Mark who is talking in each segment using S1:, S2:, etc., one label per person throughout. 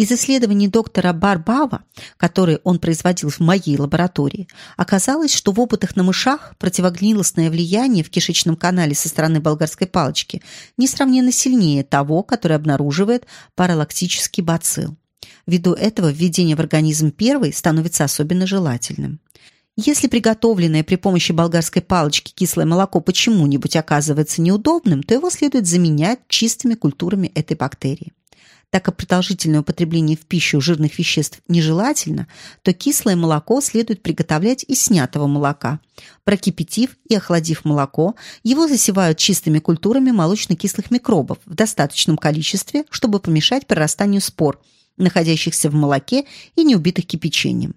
S1: Из исследований доктора Барбава, которые он производил в моей лаборатории, оказалось, что в опытах на мышах противогнилостное влияние в кишечном канале со стороны болгарской палочки несравненно сильнее того, которое обнаруживает паралактический бацилл. Ввиду этого введение в организм первой становится особенно желательным. Если приготовленное при помощи болгарской палочки кислое молоко почему-нибудь оказывается неудобным, то его следует заменять чистыми культурами этой бактерии. Так как продолжительное употребление в пищу жирных веществ нежелательно, то кислое молоко следует приготовлять из снятого молока. Прокипятив и охладив молоко, его засевают чистыми культурами молочно-кислых микробов в достаточном количестве, чтобы помешать прорастанию спор, находящихся в молоке и не убитых кипячением.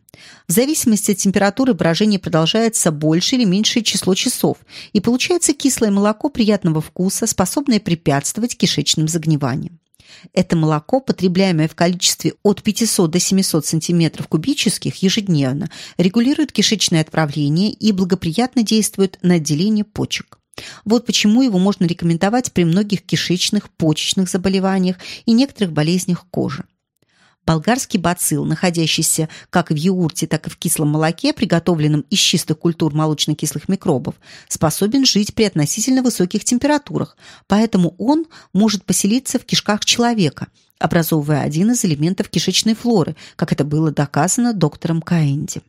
S1: В зависимости от температуры брожение продолжается больше или меньшее число часов, и получается кислое молоко приятного вкуса, способное препятствовать кишечным загниваниям. Это молоко, потребляемое в количестве от 500 до 700 сантиметров кубических ежедневно, регулирует кишечное отправление и благоприятно действует на отделение почек. Вот почему его можно рекомендовать при многих кишечных, почечных заболеваниях и некоторых болезнях кожи. Болгарский бацилл, находящийся как в йогурте, так и в кислом молоке, приготовленном из чистых культур молочно-кислых микробов, способен жить при относительно высоких температурах, поэтому он может поселиться в кишках человека, образовывая один из элементов кишечной флоры, как это было доказано доктором Каэнди.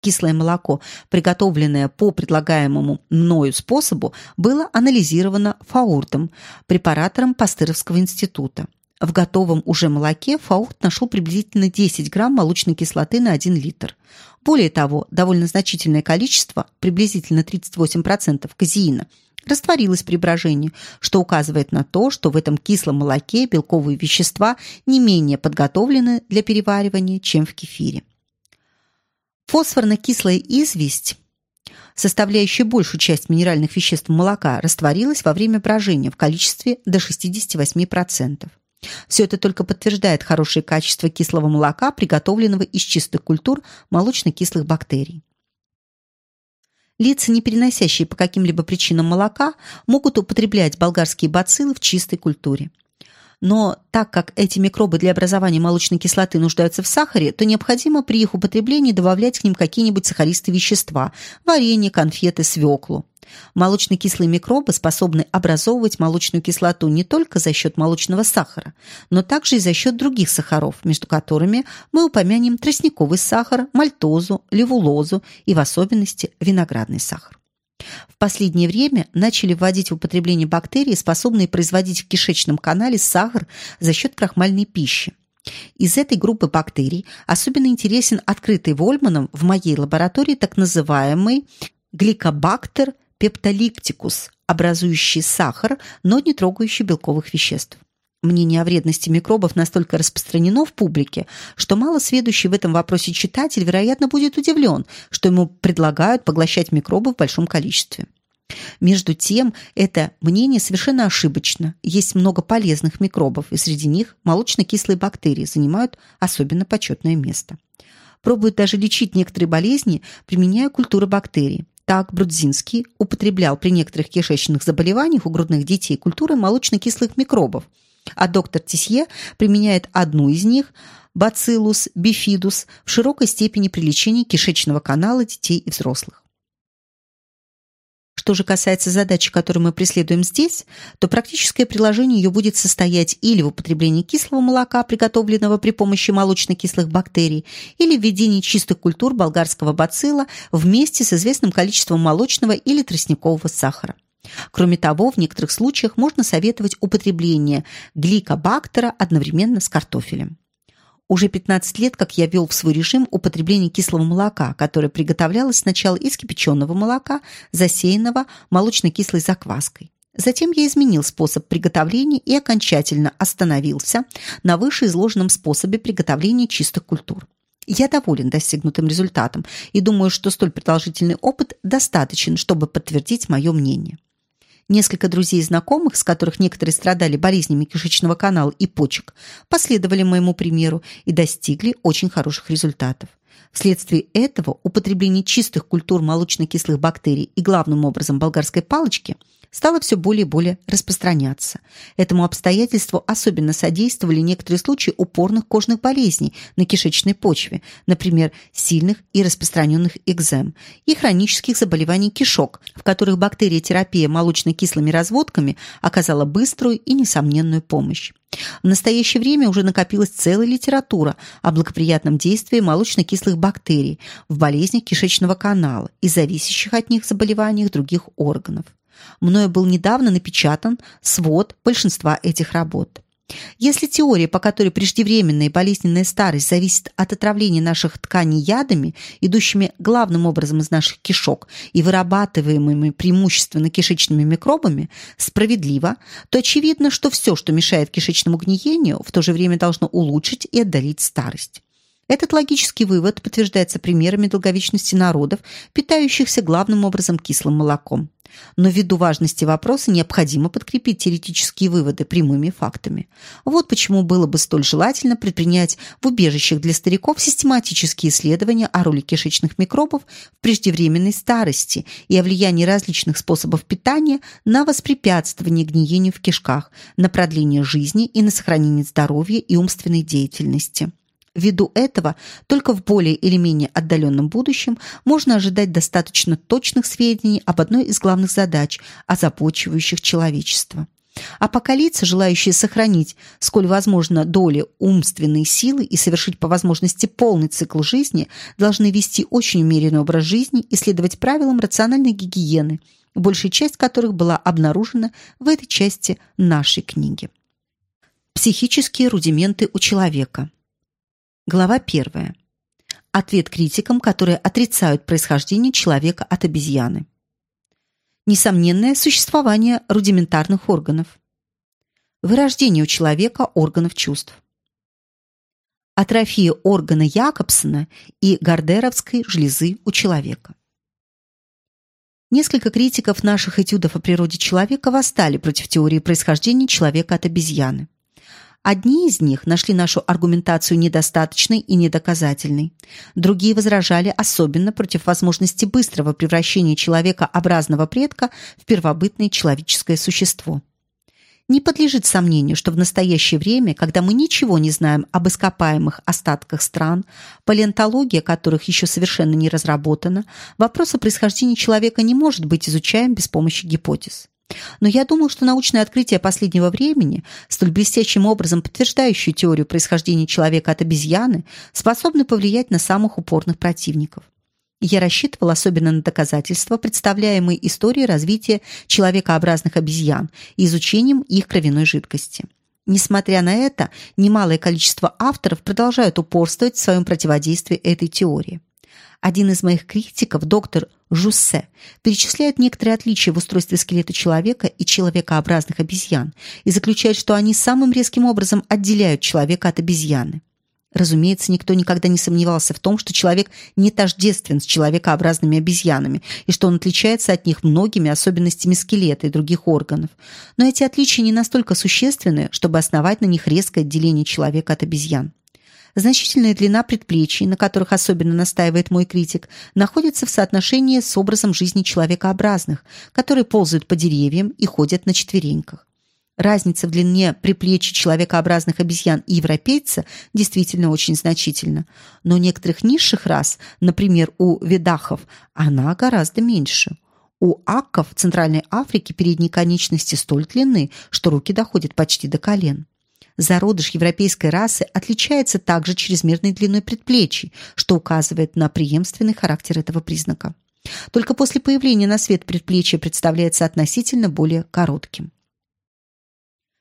S1: Кислое молоко, приготовленное по предлагаемому мною способу, было анализировано Фауртом, препаратором Пастыровского института. В готовом уже молоке Фаурт нашел приблизительно 10 грамм молочной кислоты на 1 литр. Более того, довольно значительное количество, приблизительно 38% казеина, растворилось при брожении, что указывает на то, что в этом кислом молоке белковые вещества не менее подготовлены для переваривания, чем в кефире. Фосфорно-кислая известь составляющая большую часть минеральных веществ молока, растворилась во время брожения в количестве до 68%. Все это только подтверждает хорошее качество кислого молока, приготовленного из чистых культур молочно-кислых бактерий. Лица, не переносящие по каким-либо причинам молока, могут употреблять болгарские бациллы в чистой культуре. Но так как эти микробы для образования молочной кислоты нуждаются в сахаре, то необходимо при их употреблении добавлять к ним какие-нибудь сахаристые вещества – варенье, конфеты, свеклу. Молочно-кислые микробы способны образовывать молочную кислоту не только за счет молочного сахара, но также и за счет других сахаров, между которыми мы упомянем тростниковый сахар, мальтозу, левулозу и в особенности виноградный сахар. В последнее время начали вводить в употребление бактерии, способные производить в кишечном канале сахар за счет крахмальной пищи. Из этой группы бактерий особенно интересен открытый Вольманом в моей лаборатории так называемый гликобактер пептолиптикус, образующий сахар, но не трогающий белковых веществ. Мнение о вредности микробов настолько распространено в публике, что мало сведущий в этом вопросе читатель, вероятно, будет удивлен, что ему предлагают поглощать микробы в большом количестве. Между тем, это мнение совершенно ошибочно. Есть много полезных микробов, и среди них молочно-кислые бактерии занимают особенно почетное место. Пробуют даже лечить некоторые болезни, применяя культуры бактерий. Так Брудзинский употреблял при некоторых кишечных заболеваниях у грудных детей культуры молочно-кислых микробов, а доктор Тисье применяет одну из них – Bacillus bifidus в широкой степени при лечении кишечного канала детей и взрослых. Что же касается задачи, которую мы преследуем здесь, то практическое приложение ее будет состоять или в употреблении кислого молока, приготовленного при помощи молочно-кислых бактерий, или в введении чистых культур болгарского бацилла вместе с известным количеством молочного или тростникового сахара. Кроме того, в некоторых случаях можно советовать употребление гликобактера одновременно с картофелем. Уже 15 лет, как я вел в свой режим употребление кислого молока, которое приготовлялось сначала из кипяченого молока, засеянного молочно-кислой закваской. Затем я изменил способ приготовления и окончательно остановился на вышеизложенном способе приготовления чистых культур. Я доволен достигнутым результатом и думаю, что столь продолжительный опыт достаточен, чтобы подтвердить мое мнение. Несколько друзей и знакомых, с которых некоторые страдали болезнями кишечного канала и почек, последовали моему примеру и достигли очень хороших результатов. Вследствие этого употребление чистых культур молочно-кислых бактерий и главным образом болгарской палочки стало все более и более распространяться. Этому обстоятельству особенно содействовали некоторые случаи упорных кожных болезней на кишечной почве, например, сильных и распространенных экзем, и хронических заболеваний кишок, в которых бактериотерапия молочно-кислыми разводками оказала быструю и несомненную помощь. В настоящее время уже накопилась целая литература о благоприятном действии молочно-кислых бактерий в болезнях кишечного канала и зависящих от них заболеваниях других органов. Мною был недавно напечатан свод большинства этих работ. Если теория, по которой преждевременная и болезненная старость зависит от отравления наших тканей ядами, идущими главным образом из наших кишок и вырабатываемыми преимущественно кишечными микробами, справедлива, то очевидно, что все, что мешает кишечному гниению, в то же время должно улучшить и отдалить старость. Этот логический вывод подтверждается примерами долговечности народов, питающихся главным образом кислым молоком. Но ввиду важности вопроса необходимо подкрепить теоретические выводы прямыми фактами. Вот почему было бы столь желательно предпринять в убежищах для стариков систематические исследования о роли кишечных микробов в преждевременной старости и о влиянии различных способов питания на воспрепятствование гниению в кишках, на продление жизни и на сохранение здоровья и умственной деятельности. Ввиду этого только в более или менее отдаленном будущем можно ожидать достаточно точных сведений об одной из главных задач, озабочивающих человечество. Апокалипсы, желающие сохранить, сколь возможно, доли умственной силы и совершить по возможности полный цикл жизни, должны вести очень умеренный образ жизни и следовать правилам рациональной гигиены, большая часть которых была обнаружена в этой части нашей книги. Психические рудименты у человека – Глава 1. Ответ критикам, которые отрицают происхождение человека от обезьяны. Несомненное существование рудиментарных органов. Вырождение у человека органов чувств. Атрофия органа Якобсона и Гардеровской железы у человека. Несколько критиков наших этюдов о природе человека восстали против теории происхождения человека от обезьяны. Одни из них нашли нашу аргументацию недостаточной и недоказательной. Другие возражали особенно против возможности быстрого превращения человекообразного предка в первобытное человеческое существо. Не подлежит сомнению, что в настоящее время, когда мы ничего не знаем об ископаемых остатках стран, палеонтология которых еще совершенно не разработана, вопрос о происхождении человека не может быть изучаем без помощи гипотез. Но я думал, что научное открытие последнего времени, столь блестящим образом подтверждающее теорию происхождения человека от обезьяны, способны повлиять на самых упорных противников. Я рассчитывал особенно на доказательства, представляемые историей развития человекообразных обезьян и изучением их кровяной жидкости. Несмотря на это, немалое количество авторов продолжают упорствовать в своем противодействии этой теории. Один из моих критиков, доктор Жуссе, перечисляет некоторые отличия в устройстве скелета человека и человекообразных обезьян и заключает, что они самым резким образом отделяют человека от обезьяны. Разумеется, никто никогда не сомневался в том, что человек не тождествен с человекообразными обезьянами и что он отличается от них многими особенностями скелета и других органов. Но эти отличия не настолько существенны, чтобы основать на них резкое отделение человека от обезьян. Значительная длина предплечий, на которых особенно настаивает мой критик, находится в соотношении с образом жизни человекообразных, которые ползают по деревьям и ходят на четвереньках. Разница в длине предплечий человекообразных обезьян и европейца действительно очень значительна. Но у некоторых низших рас, например, у ведахов, она гораздо меньше. У акков Центральной Африке передние конечности столь длинны, что руки доходят почти до колен. Зародыш европейской расы отличается также чрезмерной длиной предплечий, что указывает на преемственный характер этого признака. Только после появления на свет предплечья представляется относительно более коротким.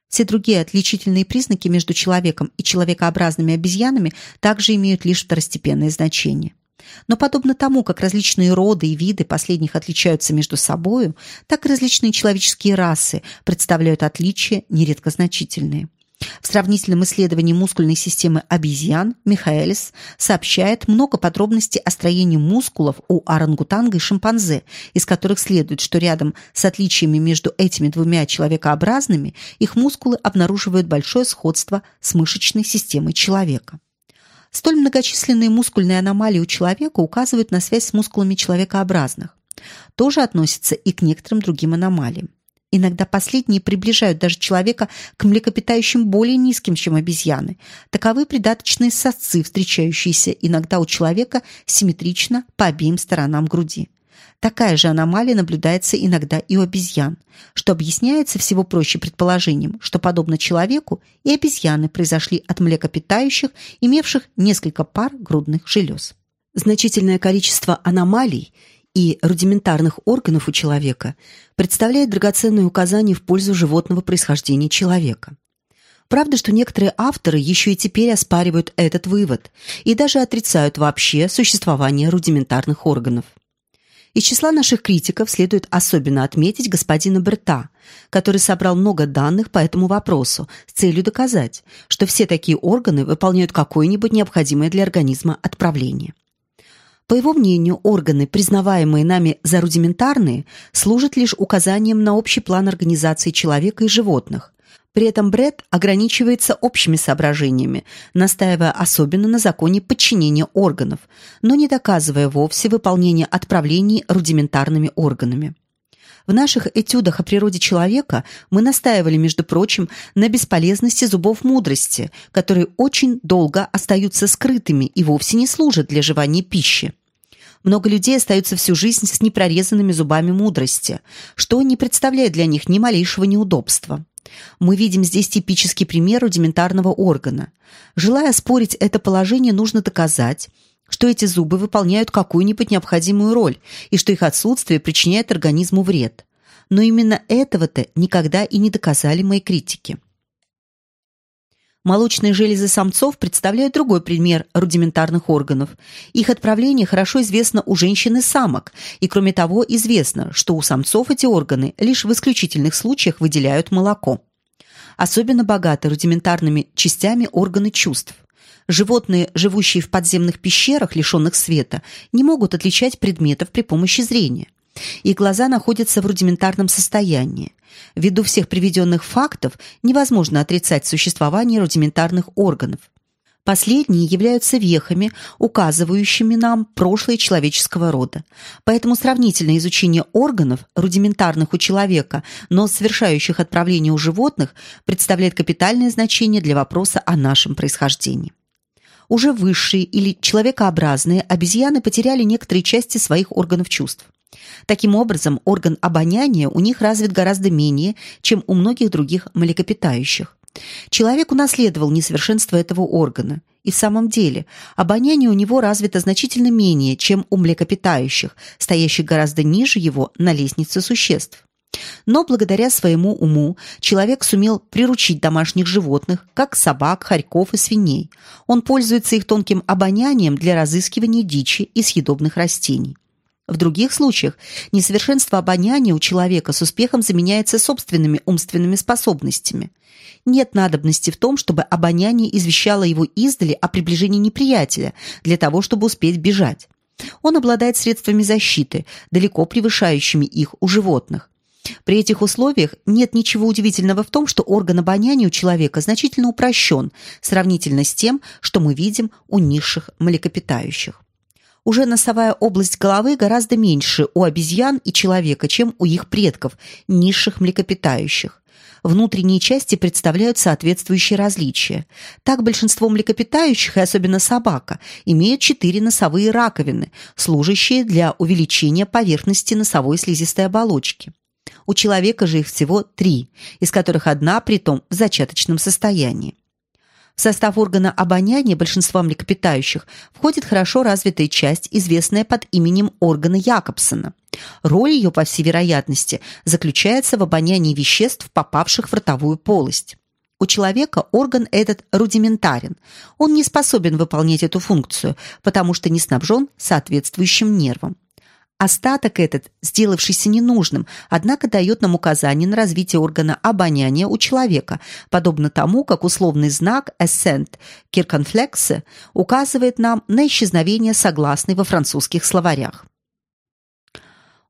S1: Все другие отличительные признаки между человеком и человекообразными обезьянами также имеют лишь второстепенное значение. Но подобно тому, как различные роды и виды последних отличаются между собою, так и различные человеческие расы представляют отличия нередко значительные. В сравнительном исследовании мускульной системы обезьян Михаэлис сообщает много подробностей о строении мускулов у орангутанга и шимпанзе, из которых следует, что рядом с отличиями между этими двумя человекообразными их мускулы обнаруживают большое сходство с мышечной системой человека. Столь многочисленные мускульные аномалии у человека указывают на связь с мускулами человекообразных. Тоже относится и к некоторым другим аномалиям. Иногда последние приближают даже человека к млекопитающим более низким, чем обезьяны. Таковы придаточные сосцы, встречающиеся иногда у человека симметрично по обеим сторонам груди. Такая же аномалия наблюдается иногда и у обезьян, что объясняется всего проще предположением, что, подобно человеку, и обезьяны произошли от млекопитающих, имевших несколько пар грудных желез. Значительное количество аномалий и рудиментарных органов у человека представляет драгоценное указание в пользу животного происхождения человека. Правда, что некоторые авторы еще и теперь оспаривают этот вывод и даже отрицают вообще существование рудиментарных органов. Из числа наших критиков следует особенно отметить господина Берта, который собрал много данных по этому вопросу с целью доказать, что все такие органы выполняют какое-нибудь необходимое для организма отправление. По его мнению, органы, признаваемые нами за рудиментарные, служат лишь указанием на общий план организации человека и животных, при этом Бред ограничивается общими соображениями, настаивая особенно на законе подчинения органов, но не доказывая вовсе выполнение отправлений рудиментарными органами. В наших этюдах о природе человека мы настаивали, между прочим, на бесполезности зубов мудрости, которые очень долго остаются скрытыми и вовсе не служат для жевания пищи. Много людей остаются всю жизнь с непрорезанными зубами мудрости, что не представляет для них ни малейшего неудобства. Мы видим здесь типический пример рудиментарного органа. Желая спорить это положение, нужно доказать, что эти зубы выполняют какую-нибудь необходимую роль и что их отсутствие причиняет организму вред. Но именно этого-то никогда и не доказали мои критики. Молочные железы самцов представляют другой пример рудиментарных органов. Их отправление хорошо известно у женщин и самок, и кроме того известно, что у самцов эти органы лишь в исключительных случаях выделяют молоко. Особенно богаты рудиментарными частями органы чувств. Животные, живущие в подземных пещерах, лишенных света, не могут отличать предметов при помощи зрения. Их глаза находятся в рудиментарном состоянии. Ввиду всех приведенных фактов невозможно отрицать существование рудиментарных органов. Последние являются вехами, указывающими нам прошлое человеческого рода. Поэтому сравнительное изучение органов, рудиментарных у человека, но совершающих отправление у животных, представляет капитальное значение для вопроса о нашем происхождении. Уже высшие или человекообразные обезьяны потеряли некоторые части своих органов чувств. Таким образом, орган обоняния у них развит гораздо менее, чем у многих других млекопитающих. Человек унаследовал несовершенство этого органа. И в самом деле, обоняние у него развито значительно менее, чем у млекопитающих, стоящих гораздо ниже его на лестнице существ. Но благодаря своему уму человек сумел приручить домашних животных, как собак, хорьков и свиней. Он пользуется их тонким обонянием для разыскивания дичи и съедобных растений. В других случаях несовершенство обоняния у человека с успехом заменяется собственными умственными способностями. Нет надобности в том, чтобы обоняние извещало его издали о приближении неприятеля для того, чтобы успеть бежать. Он обладает средствами защиты, далеко превышающими их у животных. При этих условиях нет ничего удивительного в том, что орган обоняния у человека значительно упрощен сравнительно с тем, что мы видим у низших млекопитающих. Уже носовая область головы гораздо меньше у обезьян и человека, чем у их предков, низших млекопитающих. Внутренние части представляют соответствующие различия. Так большинство млекопитающих, и особенно собака, имеют четыре носовые раковины, служащие для увеличения поверхности носовой слизистой оболочки. У человека же их всего три, из которых одна, притом, в зачаточном состоянии. В состав органа обоняния большинства млекопитающих входит хорошо развитая часть, известная под именем органа Якобсона. Роль ее, по всей вероятности, заключается в обонянии веществ, попавших в ротовую полость. У человека орган этот рудиментарен. Он не способен выполнять эту функцию, потому что не снабжен соответствующим нервом. Остаток этот, сделавшийся ненужным, однако дает нам указание на развитие органа обоняния у человека, подобно тому, как условный знак «ascent» Кирконфлексе указывает нам на исчезновение согласной во французских словарях.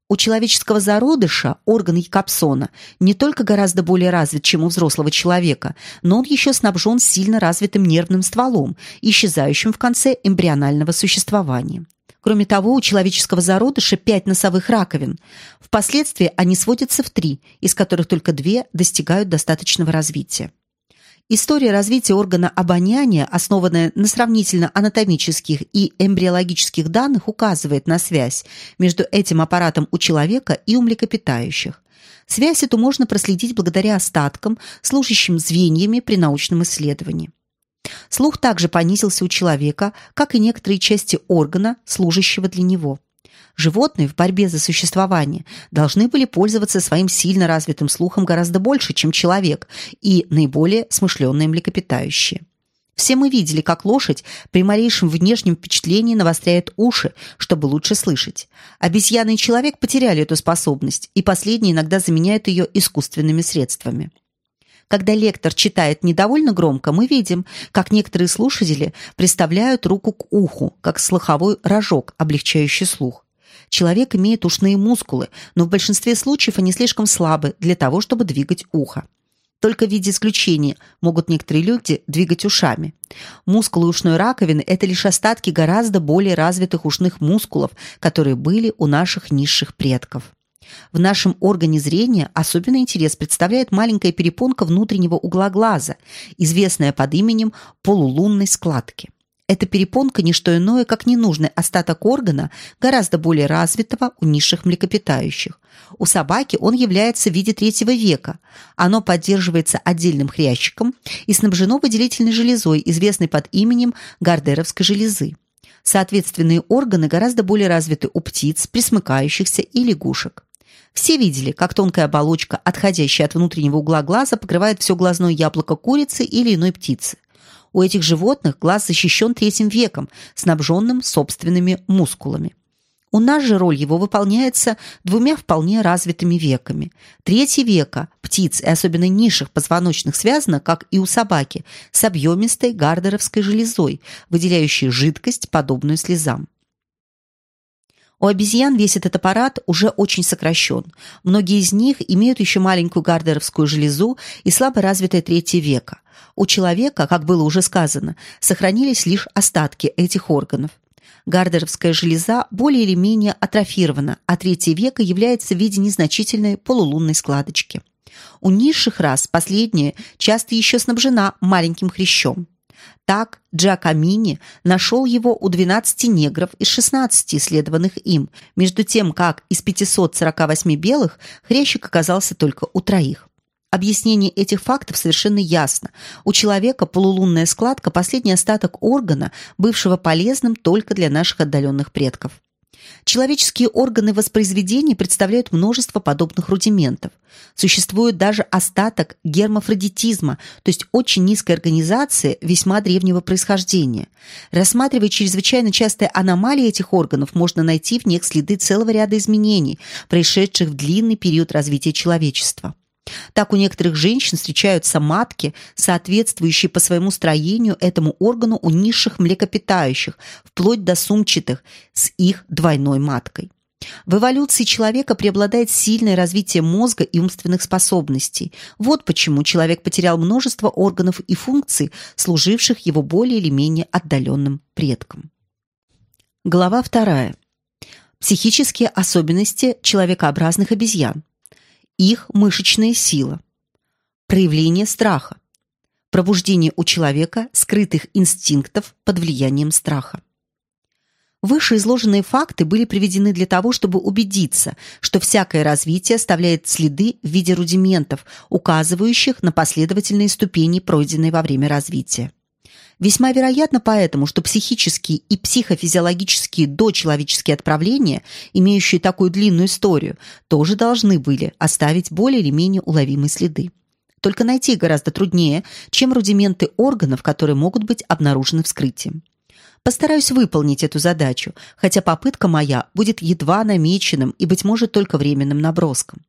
S1: У человеческого зародыша орган Якобсона не только гораздо более развит, чем у взрослого человека, но он еще снабжен сильно развитым нервным стволом, исчезающим в конце эмбрионального существования. Кроме того, у человеческого зародыша пять носовых раковин. Впоследствии они сводятся в три, из которых только две достигают достаточного развития. История развития органа обоняния, основанная на сравнительно анатомических и эмбриологических данных, указывает на связь между этим аппаратом у человека и у млекопитающих. Связь эту можно проследить благодаря остаткам, служащим звеньями при научном исследовании. Слух также понизился у человека, как и некоторые части органа, служащего для него. Животные в борьбе за существование должны были пользоваться своим сильно развитым слухом гораздо больше, чем человек и наиболее смышленные млекопитающие. Все мы видели, как лошадь при малейшем внешнем впечатлении навостряет уши, чтобы лучше слышать. Обезьяны и человек потеряли эту способность, и последние иногда заменяют ее искусственными средствами. Когда лектор читает недовольно громко, мы видим, как некоторые слушатели приставляют руку к уху, как слуховой рожок, облегчающий слух. Человек имеет ушные мускулы, но в большинстве случаев они слишком слабы для того, чтобы двигать ухо. Только в виде исключения могут некоторые люди двигать ушами. Мускулы ушной раковины – это лишь остатки гораздо более развитых ушных мускулов, которые были у наших низших предков. В нашем органе зрения особенный интерес представляет маленькая перепонка внутреннего угла глаза, известная под именем полулунной складки. Эта перепонка – не что иное, как ненужный остаток органа, гораздо более развитого у низших млекопитающих. У собаки он является в виде третьего века. Оно поддерживается отдельным хрящиком и снабжено выделительной железой, известной под именем Гардеровской железы. Соответственные органы гораздо более развиты у птиц, присмыкающихся и лягушек. Все видели, как тонкая оболочка, отходящая от внутреннего угла глаза, покрывает все глазное яблоко курицы или иной птицы. У этих животных глаз защищен третьим веком, снабженным собственными мускулами. У нас же роль его выполняется двумя вполне развитыми веками. Третье века птиц и особенно низших позвоночных связано, как и у собаки, с объемистой гардеровской железой, выделяющей жидкость, подобную слезам. У обезьян весь этот аппарат уже очень сокращен. Многие из них имеют еще маленькую гардеровскую железу и слабо развитое третье века. У человека, как было уже сказано, сохранились лишь остатки этих органов. Гардеровская железа более или менее атрофирована, а третье веко является в виде незначительной полулунной складочки. У низших рас последняя часто еще снабжена маленьким хрящом. Так Джакамини нашел его у 12 негров из 16 исследованных им, между тем как из 548 белых хрящик оказался только у троих. Объяснение этих фактов совершенно ясно. У человека полулунная складка – последний остаток органа, бывшего полезным только для наших отдаленных предков. Человеческие органы воспроизведения представляют множество подобных рудиментов. Существует даже остаток гермафродитизма, то есть очень низкой организации весьма древнего происхождения. Рассматривая чрезвычайно частые аномалии этих органов, можно найти в них следы целого ряда изменений, происшедших в длинный период развития человечества. Так у некоторых женщин встречаются матки, соответствующие по своему строению этому органу у низших млекопитающих, вплоть до сумчатых, с их двойной маткой. В эволюции человека преобладает сильное развитие мозга и умственных способностей. Вот почему человек потерял множество органов и функций, служивших его более или менее отдаленным предкам. Глава вторая. Психические особенности человекообразных обезьян их мышечная сила, проявление страха, пробуждение у человека скрытых инстинктов под влиянием страха. Вышеизложенные факты были приведены для того, чтобы убедиться, что всякое развитие оставляет следы в виде рудиментов, указывающих на последовательные ступени, пройденные во время развития. Весьма вероятно поэтому, что психические и психофизиологические дочеловеческие отправления, имеющие такую длинную историю, тоже должны были оставить более или менее уловимые следы. Только найти гораздо труднее, чем рудименты органов, которые могут быть обнаружены вскрытием. Постараюсь выполнить эту задачу, хотя попытка моя будет едва намеченным и, быть может, только временным наброском.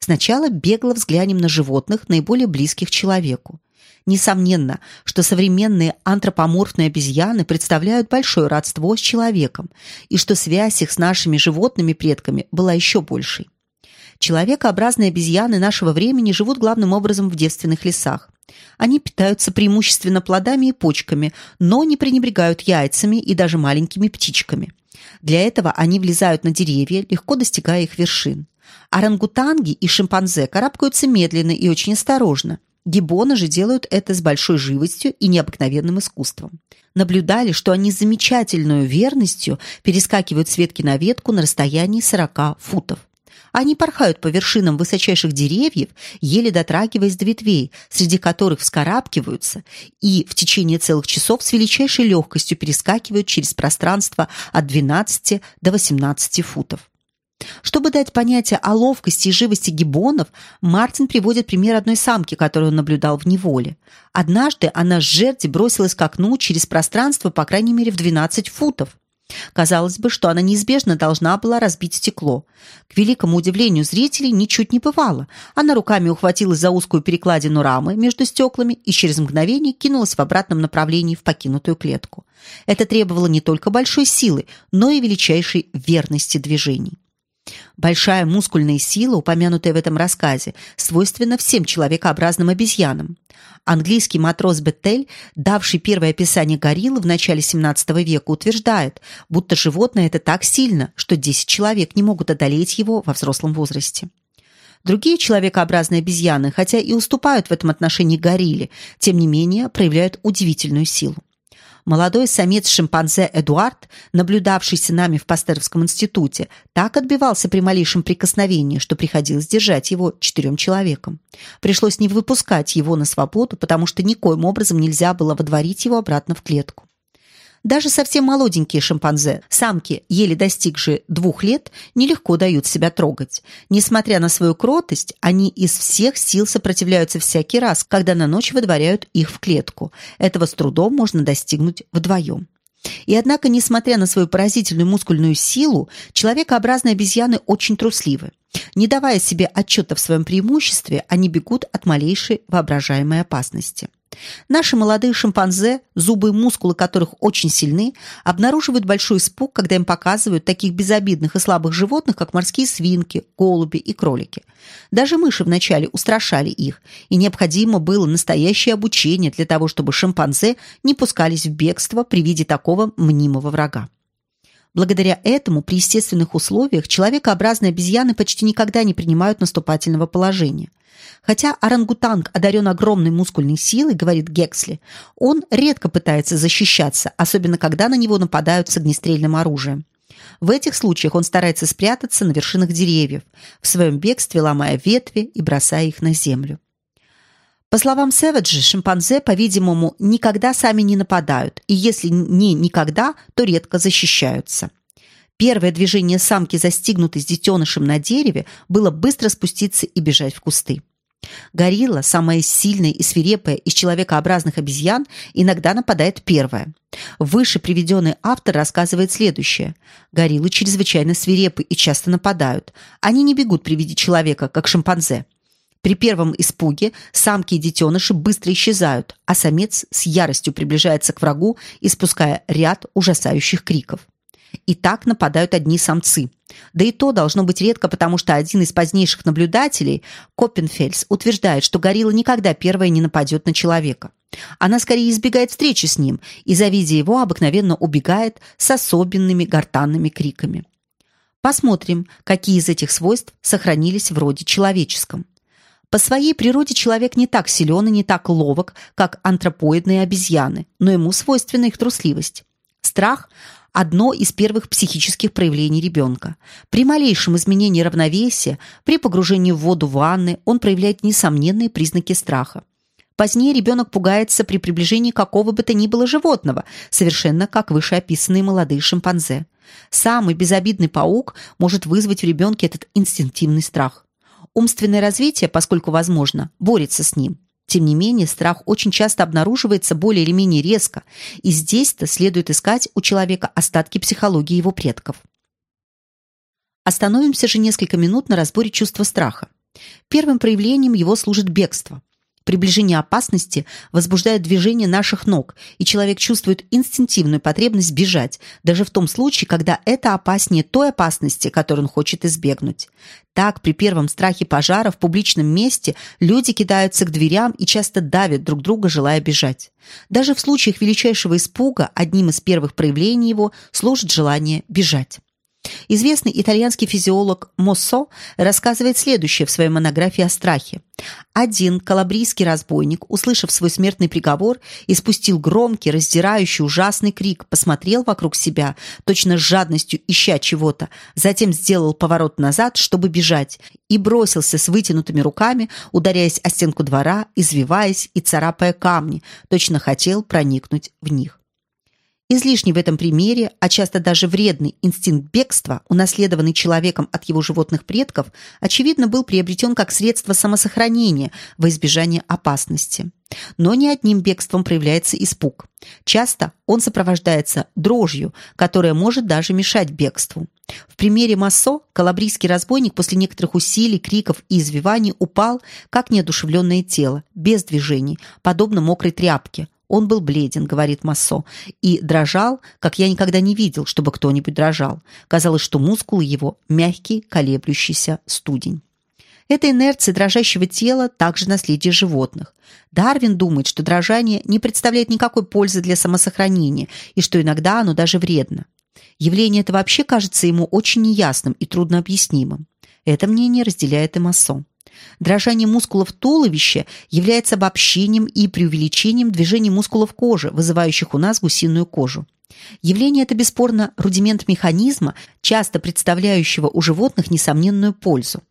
S1: Сначала бегло взглянем на животных, наиболее близких человеку. Несомненно, что современные антропоморфные обезьяны представляют большое родство с человеком, и что связь их с нашими животными предками была еще большей. Человекообразные обезьяны нашего времени живут главным образом в девственных лесах. Они питаются преимущественно плодами и почками, но не пренебрегают яйцами и даже маленькими птичками. Для этого они влезают на деревья, легко достигая их вершин. Орангутанги и шимпанзе карабкаются медленно и очень осторожно. Гиббоны же делают это с большой живостью и необыкновенным искусством. Наблюдали, что они с замечательной верностью перескакивают с ветки на ветку на расстоянии 40 футов. Они порхают по вершинам высочайших деревьев, еле дотрагиваясь до ветвей, среди которых вскарабкиваются, и в течение целых часов с величайшей легкостью перескакивают через пространство от 12 до 18 футов. Чтобы дать понятие о ловкости и живости гиббонов, Мартин приводит пример одной самки, которую он наблюдал в неволе. Однажды она с жерди бросилась к окну через пространство, по крайней мере, в 12 футов. Казалось бы, что она неизбежно должна была разбить стекло. К великому удивлению зрителей ничуть не бывало. Она руками ухватилась за узкую перекладину рамы между стеклами и через мгновение кинулась в обратном направлении в покинутую клетку. Это требовало не только большой силы, но и величайшей верности движений. Большая мускульная сила, упомянутая в этом рассказе, свойственна всем человекообразным обезьянам. Английский матрос Беттель, давший первое описание гориллы в начале XVII века, утверждает, будто животное это так сильно, что 10 человек не могут одолеть его во взрослом возрасте. Другие человекообразные обезьяны, хотя и уступают в этом отношении горилле, тем не менее проявляют удивительную силу. Молодой самец-шимпанзе Эдуард, наблюдавшийся нами в Пастеровском институте, так отбивался при малейшем прикосновении, что приходилось держать его четырем человекам. Пришлось не выпускать его на свободу, потому что никоим образом нельзя было водворить его обратно в клетку. Даже совсем молоденькие шимпанзе, самки, еле достигшие двух лет, нелегко дают себя трогать. Несмотря на свою кротость, они из всех сил сопротивляются всякий раз, когда на ночь выдворяют их в клетку. Этого с трудом можно достигнуть вдвоем. И однако, несмотря на свою поразительную мускульную силу, человекообразные обезьяны очень трусливы. Не давая себе отчета в своем преимуществе, они бегут от малейшей воображаемой опасности. Наши молодые шимпанзе, зубы и мускулы которых очень сильны, обнаруживают большой испуг, когда им показывают таких безобидных и слабых животных, как морские свинки, голуби и кролики. Даже мыши вначале устрашали их, и необходимо было настоящее обучение для того, чтобы шимпанзе не пускались в бегство при виде такого мнимого врага. Благодаря этому при естественных условиях человекообразные обезьяны почти никогда не принимают наступательного положения. Хотя орангутанг одарен огромной мускульной силой, говорит Гексли, он редко пытается защищаться, особенно когда на него нападают с огнестрельным оружием. В этих случаях он старается спрятаться на вершинах деревьев, в своем бегстве ломая ветви и бросая их на землю. По словам Сэвиджа, шимпанзе, по-видимому, никогда сами не нападают, и если не никогда, то редко защищаются. Первое движение самки, застигнутой с детенышем на дереве, было быстро спуститься и бежать в кусты. Горилла, самая сильная и свирепая из человекообразных обезьян, иногда нападает первая. Выше приведенный автор рассказывает следующее. Гориллы чрезвычайно свирепы и часто нападают. Они не бегут при виде человека, как шимпанзе. При первом испуге самки и детеныши быстро исчезают, а самец с яростью приближается к врагу, испуская ряд ужасающих криков. И так нападают одни самцы. Да и то должно быть редко, потому что один из позднейших наблюдателей, Коппенфельс, утверждает, что горилла никогда первая не нападет на человека. Она скорее избегает встречи с ним и, завидя его, обыкновенно убегает с особенными гортанными криками. Посмотрим, какие из этих свойств сохранились в роде человеческом. По своей природе человек не так силен и не так ловок, как антропоидные обезьяны, но ему свойственна их трусливость. Страх одно из первых психических проявлений ребенка. При малейшем изменении равновесия, при погружении в воду ванны, он проявляет несомненные признаки страха. Позднее ребенок пугается при приближении какого бы то ни было животного, совершенно как вышеописанные молодые шимпанзе. Самый безобидный паук может вызвать в ребенке этот инстинктивный страх. Умственное развитие, поскольку возможно, борется с ним. Тем не менее, страх очень часто обнаруживается более или менее резко, и здесь-то следует искать у человека остатки психологии его предков. Остановимся же несколько минут на разборе чувства страха. Первым проявлением его служит бегство. Приближение опасности возбуждает движение наших ног, и человек чувствует инстинктивную потребность бежать, даже в том случае, когда это опаснее той опасности, которую он хочет избегнуть. Так, при первом страхе пожара в публичном месте люди кидаются к дверям и часто давят друг друга, желая бежать. Даже в случаях величайшего испуга одним из первых проявлений его служит желание бежать. Известный итальянский физиолог Моссо рассказывает следующее в своей монографии о страхе. Один калабрийский разбойник, услышав свой смертный приговор, испустил громкий, раздирающий, ужасный крик, посмотрел вокруг себя, точно с жадностью ища чего-то, затем сделал поворот назад, чтобы бежать, и бросился с вытянутыми руками, ударяясь о стенку двора, извиваясь и царапая камни, точно хотел проникнуть в них. Излишний в этом примере, а часто даже вредный инстинкт бегства, унаследованный человеком от его животных предков, очевидно, был приобретен как средство самосохранения во избежание опасности. Но не одним бегством проявляется испуг. Часто он сопровождается дрожью, которая может даже мешать бегству. В примере Массо калабрийский разбойник после некоторых усилий, криков и извиваний упал, как неодушевленное тело, без движений, подобно мокрой тряпке, он был бледен, говорит Массо, и дрожал, как я никогда не видел, чтобы кто-нибудь дрожал. Казалось, что мускулы его – мягкий, колеблющийся студень. Эта инерция дрожащего тела также наследие животных. Дарвин думает, что дрожание не представляет никакой пользы для самосохранения и что иногда оно даже вредно. Явление это вообще кажется ему очень неясным и труднообъяснимым. Это мнение разделяет и Массо. Дрожание мускулов туловища является обобщением и преувеличением движений мускулов кожи, вызывающих у нас гусиную кожу. Явление это бесспорно рудимент механизма, часто представляющего у животных несомненную пользу.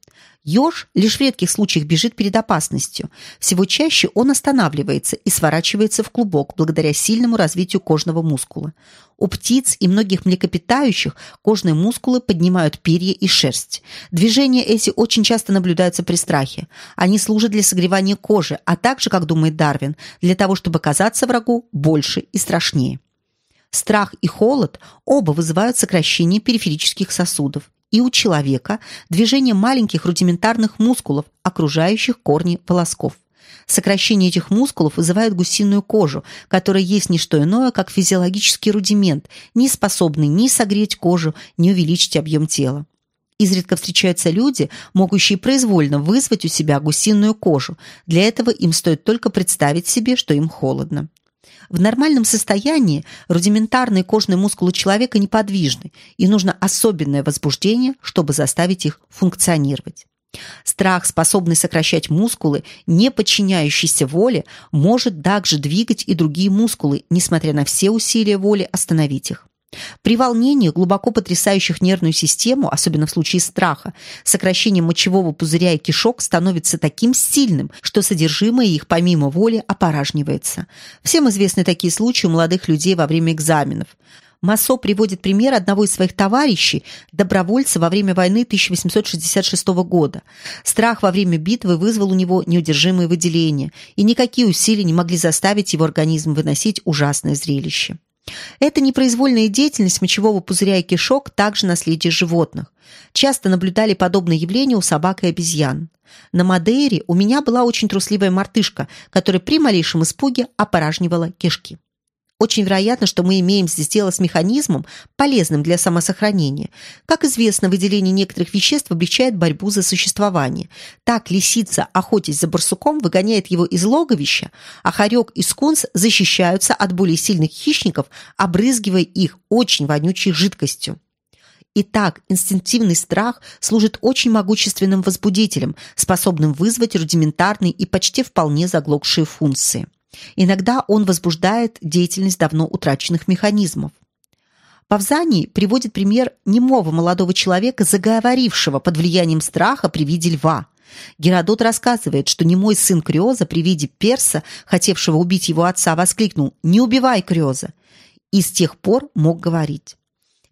S1: Ёж лишь в редких случаях бежит перед опасностью. Всего чаще он останавливается и сворачивается в клубок благодаря сильному развитию кожного мускула. У птиц и многих млекопитающих кожные мускулы поднимают перья и шерсть. Движения эти очень часто наблюдаются при страхе. Они служат для согревания кожи, а также, как думает Дарвин, для того, чтобы казаться врагу больше и страшнее. Страх и холод оба вызывают сокращение периферических сосудов и у человека движение маленьких рудиментарных мускулов, окружающих корни волосков. Сокращение этих мускулов вызывает гусиную кожу, которая есть не что иное, как физиологический рудимент, не способный ни согреть кожу, ни увеличить объем тела. Изредка встречаются люди, могущие произвольно вызвать у себя гусиную кожу. Для этого им стоит только представить себе, что им холодно. В нормальном состоянии рудиментарные кожные мускулы человека неподвижны, и нужно особенное возбуждение, чтобы заставить их функционировать. Страх, способный сокращать мускулы, не подчиняющийся воле, может также двигать и другие мускулы, несмотря на все усилия воли остановить их. При волнении, глубоко потрясающих нервную систему, особенно в случае страха, сокращение мочевого пузыря и кишок становится таким сильным, что содержимое их помимо воли опоражнивается. Всем известны такие случаи у молодых людей во время экзаменов. Массо приводит пример одного из своих товарищей, добровольца во время войны 1866 года. Страх во время битвы вызвал у него неудержимые выделения, и никакие усилия не могли заставить его организм выносить ужасное зрелище. Эта непроизвольная деятельность мочевого пузыря и кишок также наследие животных. Часто наблюдали подобные явления у собак и обезьян. На Мадейре у меня была очень трусливая мартышка, которая при малейшем испуге опоражнивала кишки. Очень вероятно, что мы имеем здесь дело с механизмом, полезным для самосохранения. Как известно, выделение некоторых веществ облегчает борьбу за существование. Так лисица, охотясь за барсуком, выгоняет его из логовища, а хорек и скунс защищаются от более сильных хищников, обрызгивая их очень вонючей жидкостью. Итак, инстинктивный страх служит очень могущественным возбудителем, способным вызвать рудиментарные и почти вполне заглохшие функции. Иногда он возбуждает деятельность давно утраченных механизмов. Павзаний приводит пример немого молодого человека, заговорившего под влиянием страха при виде льва. Геродот рассказывает, что немой сын Криоза при виде перса, хотевшего убить его отца, воскликнул «Не убивай Криоза!» и с тех пор мог говорить.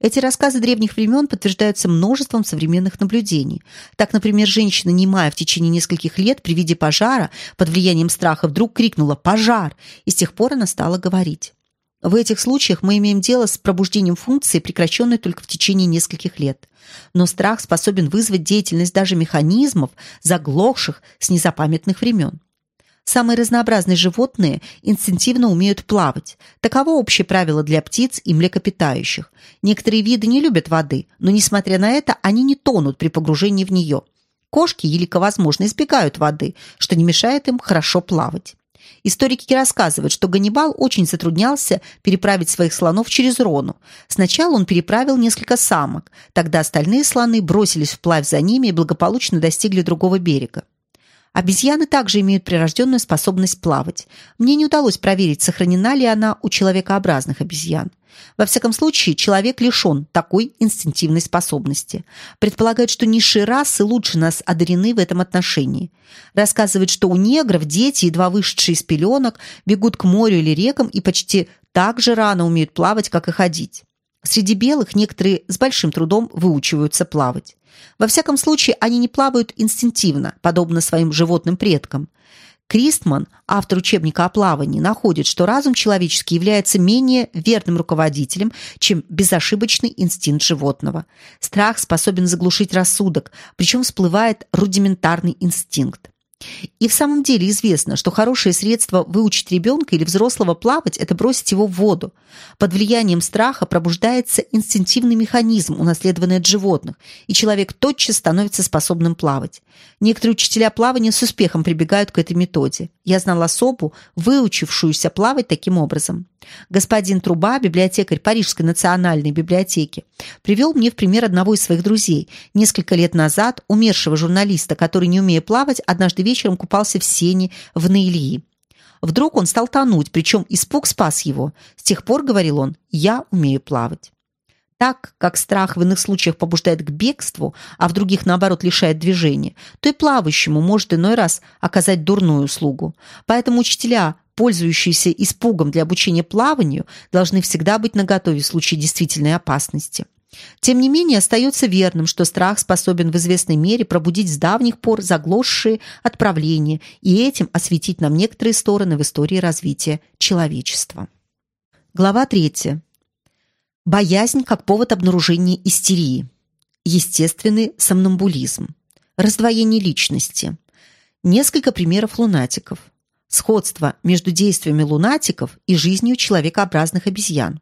S1: Эти рассказы древних времен подтверждаются множеством современных наблюдений. Так, например, женщина немая в течение нескольких лет при виде пожара под влиянием страха вдруг крикнула «Пожар!» и с тех пор она стала говорить. В этих случаях мы имеем дело с пробуждением функции, прекращенной только в течение нескольких лет. Но страх способен вызвать деятельность даже механизмов, заглохших с незапамятных времен. Самые разнообразные животные инстинктивно умеют плавать. Таково общее правило для птиц и млекопитающих. Некоторые виды не любят воды, но, несмотря на это, они не тонут при погружении в нее. Кошки, елико возможно, избегают воды, что не мешает им хорошо плавать. Историки рассказывают, что Ганнибал очень затруднялся переправить своих слонов через Рону. Сначала он переправил несколько самок, тогда остальные слоны бросились вплавь за ними и благополучно достигли другого берега. Обезьяны также имеют прирожденную способность плавать. Мне не удалось проверить, сохранена ли она у человекообразных обезьян. Во всяком случае, человек лишен такой инстинктивной способности. Предполагают, что низшие расы лучше нас одарены в этом отношении. Рассказывают, что у негров дети, едва вышедшие из пеленок, бегут к морю или рекам и почти так же рано умеют плавать, как и ходить. Среди белых некоторые с большим трудом выучиваются плавать. Во всяком случае, они не плавают инстинктивно, подобно своим животным предкам. Кристман, автор учебника о плавании, находит, что разум человеческий является менее верным руководителем, чем безошибочный инстинкт животного. Страх способен заглушить рассудок, причем всплывает рудиментарный инстинкт. И в самом деле известно, что хорошее средство выучить ребенка или взрослого плавать – это бросить его в воду. Под влиянием страха пробуждается инстинктивный механизм, унаследованный от животных, и человек тотчас становится способным плавать. Некоторые учителя плавания с успехом прибегают к этой методе. Я знал особу, выучившуюся плавать таким образом. Господин Труба, библиотекарь Парижской национальной библиотеки, привел мне в пример одного из своих друзей, несколько лет назад умершего журналиста, который, не умея плавать, однажды вечером купался в сене в Наильи. Вдруг он стал тонуть, причем испуг спас его. С тех пор, говорил он, я умею плавать. Так, как страх в иных случаях побуждает к бегству, а в других, наоборот, лишает движения, то и плавающему может иной раз оказать дурную услугу. Поэтому учителя, пользующиеся испугом для обучения плаванию, должны всегда быть наготове в случае действительной опасности. Тем не менее, остается верным, что страх способен в известной мере пробудить с давних пор заглохшие отправления и этим осветить нам некоторые стороны в истории развития человечества. Глава 3. Боязнь как повод обнаружения истерии. Естественный сомнамбулизм. Раздвоение личности. Несколько примеров лунатиков. Сходство между действиями лунатиков и жизнью человекообразных обезьян.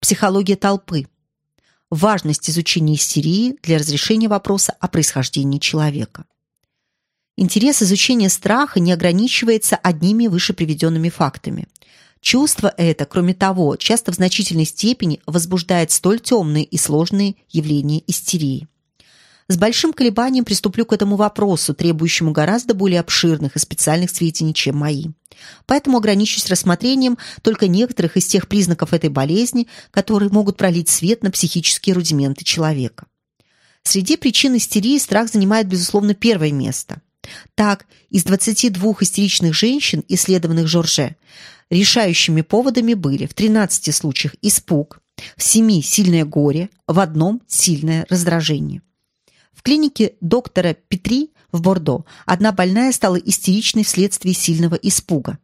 S1: Психология толпы важность изучения истерии для разрешения вопроса о происхождении человека. Интерес изучения страха не ограничивается одними выше приведенными фактами. Чувство это, кроме того, часто в значительной степени возбуждает столь темные и сложные явления истерии. С большим колебанием приступлю к этому вопросу, требующему гораздо более обширных и специальных сведений, чем мои. Поэтому ограничусь рассмотрением только некоторых из тех признаков этой болезни, которые могут пролить свет на психические рудименты человека. Среди причин истерии страх занимает, безусловно, первое место. Так, из 22 истеричных женщин, исследованных Жорже, решающими поводами были в 13 случаях испуг, в 7 – сильное горе, в одном – сильное раздражение. Клинике доктора Петри в Бордо одна больная стала истеричной вследствие сильного испуга.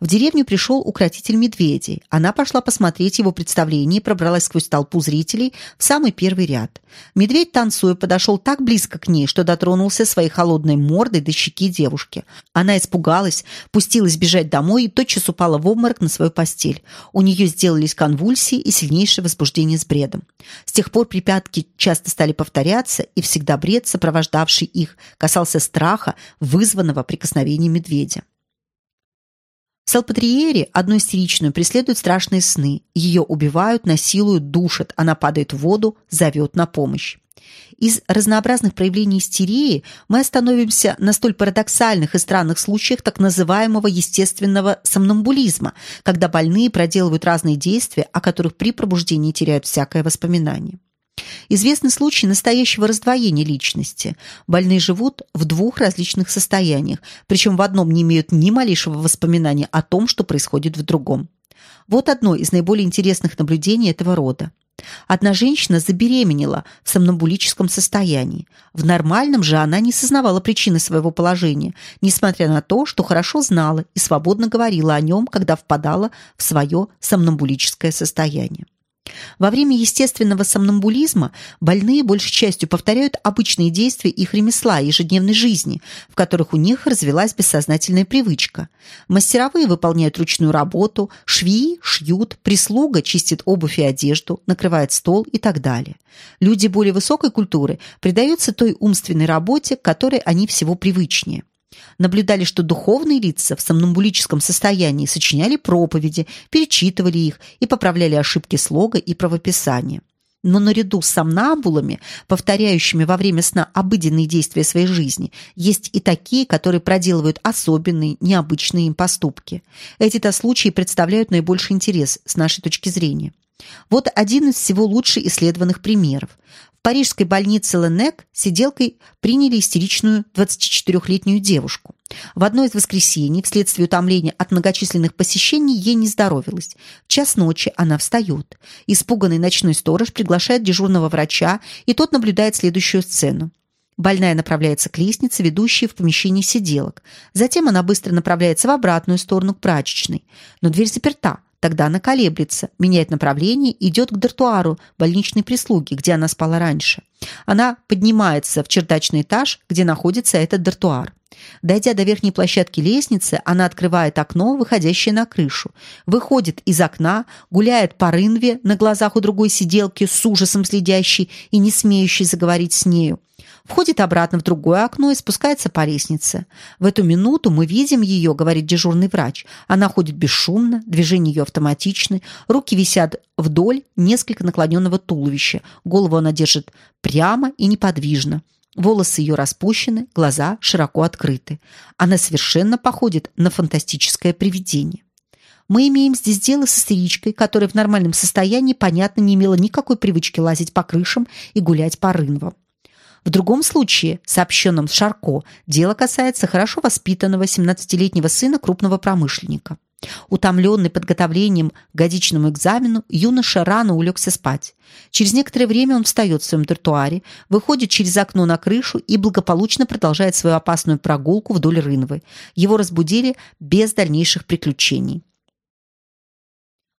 S1: В деревню пришел укротитель медведей. Она пошла посмотреть его представление и пробралась сквозь толпу зрителей в самый первый ряд. Медведь, танцуя, подошел так близко к ней, что дотронулся своей холодной мордой до щеки девушки. Она испугалась, пустилась бежать домой и тотчас упала в обморок на свою постель. У нее сделались конвульсии и сильнейшее возбуждение с бредом. С тех пор припадки часто стали повторяться, и всегда бред, сопровождавший их, касался страха, вызванного прикосновением медведя. В Салпатриере одну истеричную преследуют страшные сны. Ее убивают, насилуют, душат. Она падает в воду, зовет на помощь. Из разнообразных проявлений истерии мы остановимся на столь парадоксальных и странных случаях так называемого естественного сомнамбулизма, когда больные проделывают разные действия, о которых при пробуждении теряют всякое воспоминание. Известны случаи настоящего раздвоения личности. Больные живут в двух различных состояниях, причем в одном не имеют ни малейшего воспоминания о том, что происходит в другом. Вот одно из наиболее интересных наблюдений этого рода. Одна женщина забеременела в сомнамбулическом состоянии. В нормальном же она не сознавала причины своего положения, несмотря на то, что хорошо знала и свободно говорила о нем, когда впадала в свое сомнамбулическое состояние. Во время естественного сомнамбулизма больные большей частью повторяют обычные действия их ремесла ежедневной жизни, в которых у них развилась бессознательная привычка. Мастеровые выполняют ручную работу, швеи шьют, прислуга чистит обувь и одежду, накрывает стол и так далее. Люди более высокой культуры предаются той умственной работе, к которой они всего привычнее наблюдали, что духовные лица в сомнамбулическом состоянии сочиняли проповеди, перечитывали их и поправляли ошибки слога и правописания. Но наряду с сомнамбулами, повторяющими во время сна обыденные действия своей жизни, есть и такие, которые проделывают особенные, необычные им поступки. Эти-то случаи представляют наибольший интерес с нашей точки зрения. Вот один из всего лучше исследованных примеров парижской больнице Ленек сиделкой приняли истеричную 24-летнюю девушку. В одно из воскресений, вследствие утомления от многочисленных посещений, ей не здоровилось. В час ночи она встает. Испуганный ночной сторож приглашает дежурного врача, и тот наблюдает следующую сцену. Больная направляется к лестнице, ведущей в помещение сиделок. Затем она быстро направляется в обратную сторону к прачечной. Но дверь заперта. Тогда она колеблется, меняет направление, идет к дартуару больничной прислуги, где она спала раньше. Она поднимается в чердачный этаж, где находится этот дартуар. Дойдя до верхней площадки лестницы, она открывает окно, выходящее на крышу, выходит из окна, гуляет по рынве на глазах у другой сиделки с ужасом следящей и не смеющей заговорить с нею входит обратно в другое окно и спускается по лестнице. В эту минуту мы видим ее, говорит дежурный врач. Она ходит бесшумно, движения ее автоматичны, руки висят вдоль несколько наклоненного туловища, голову она держит прямо и неподвижно. Волосы ее распущены, глаза широко открыты. Она совершенно походит на фантастическое привидение. Мы имеем здесь дело с истеричкой, которая в нормальном состоянии, понятно, не имела никакой привычки лазить по крышам и гулять по рынвам. В другом случае, сообщенном Шарко, дело касается хорошо воспитанного 17-летнего сына крупного промышленника. Утомленный подготовлением к годичному экзамену, юноша рано улегся спать. Через некоторое время он встает в своем тротуаре, выходит через окно на крышу и благополучно продолжает свою опасную прогулку вдоль Рынвы. Его разбудили без дальнейших приключений.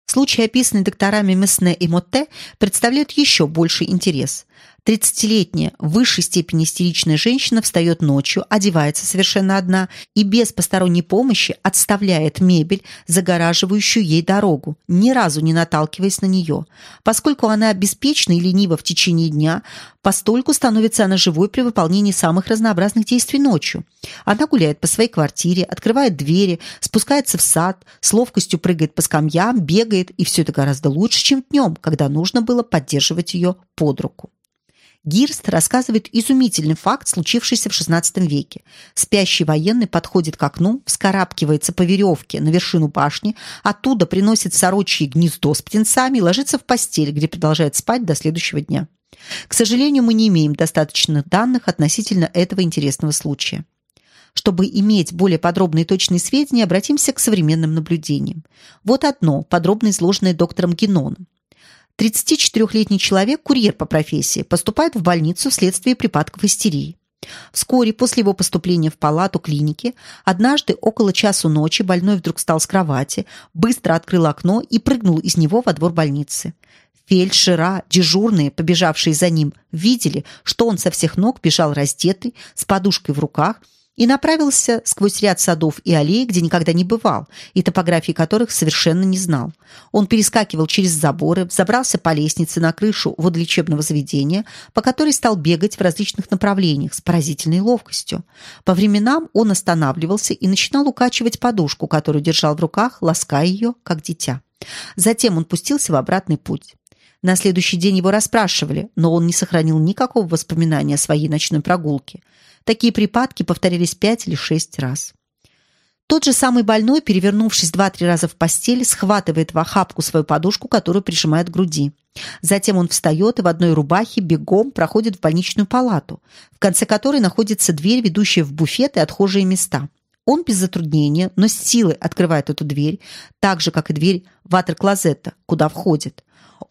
S1: Случаи, описанные докторами Месне и Мотте, представляют еще больший интерес. Тридцатилетняя, в высшей степени истеричная женщина встает ночью, одевается совершенно одна и без посторонней помощи отставляет мебель, загораживающую ей дорогу, ни разу не наталкиваясь на нее. Поскольку она беспечна и ленива в течение дня, постольку становится она живой при выполнении самых разнообразных действий ночью. Она гуляет по своей квартире, открывает двери, спускается в сад, с ловкостью прыгает по скамьям, бегает, и все это гораздо лучше, чем днем, когда нужно было поддерживать ее под руку. Гирст рассказывает изумительный факт, случившийся в XVI веке. Спящий военный подходит к окну, вскарабкивается по веревке на вершину башни, оттуда приносит сорочье гнездо с птенцами и ложится в постель, где продолжает спать до следующего дня. К сожалению, мы не имеем достаточных данных относительно этого интересного случая. Чтобы иметь более подробные и точные сведения, обратимся к современным наблюдениям. Вот одно, подробно изложенное доктором Геноном. 34-летний человек, курьер по профессии, поступает в больницу вследствие припадков истерии. Вскоре после его поступления в палату клиники, однажды около часу ночи больной вдруг встал с кровати, быстро открыл окно и прыгнул из него во двор больницы. Фельдшера, дежурные, побежавшие за ним, видели, что он со всех ног бежал раздетый, с подушкой в руках – и направился сквозь ряд садов и аллей, где никогда не бывал, и топографии которых совершенно не знал. Он перескакивал через заборы, забрался по лестнице на крышу лечебного заведения, по которой стал бегать в различных направлениях с поразительной ловкостью. По временам он останавливался и начинал укачивать подушку, которую держал в руках, лаская ее, как дитя. Затем он пустился в обратный путь. На следующий день его расспрашивали, но он не сохранил никакого воспоминания о своей ночной прогулке. Такие припадки повторялись пять или шесть раз. Тот же самый больной, перевернувшись два-три раза в постели, схватывает в охапку свою подушку, которую прижимает к груди. Затем он встает и в одной рубахе бегом проходит в больничную палату, в конце которой находится дверь, ведущая в буфет и отхожие места. Он без затруднения, но с силой открывает эту дверь, так же, как и дверь ватер-клозета, куда входит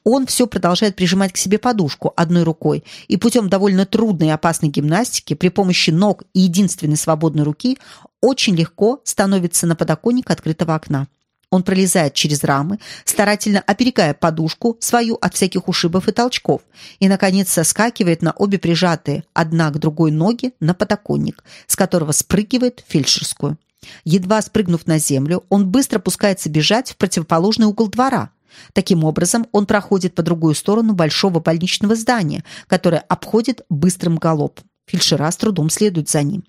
S1: он все продолжает прижимать к себе подушку одной рукой и путем довольно трудной и опасной гимнастики при помощи ног и единственной свободной руки очень легко становится на подоконник открытого окна. он пролезает через рамы, старательно оберегая подушку свою от всяких ушибов и толчков, и, наконец, соскакивает на обе прижатые одна к другой ноги на подоконник, с которого спрыгивает фельдшерскую. Едва спрыгнув на землю, он быстро пускается бежать в противоположный угол двора. Таким образом, он проходит по другую сторону большого больничного здания, которое обходит быстрым галопом. Фельдшера с трудом следуют за ним.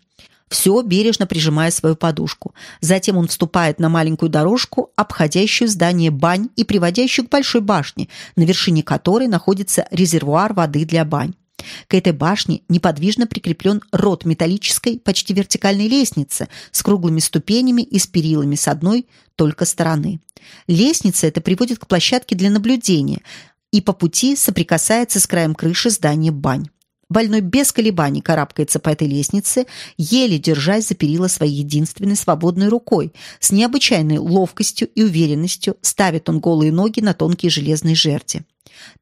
S1: Все бережно прижимая свою подушку. Затем он вступает на маленькую дорожку, обходящую здание бань и приводящую к большой башне, на вершине которой находится резервуар воды для бань. К этой башне неподвижно прикреплен рот металлической, почти вертикальной лестницы с круглыми ступенями и с перилами с одной только стороны. Лестница эта приводит к площадке для наблюдения и по пути соприкасается с краем крыши здания бань. Больной без колебаний карабкается по этой лестнице, еле держась за перила своей единственной свободной рукой. С необычайной ловкостью и уверенностью ставит он голые ноги на тонкие железные жерди.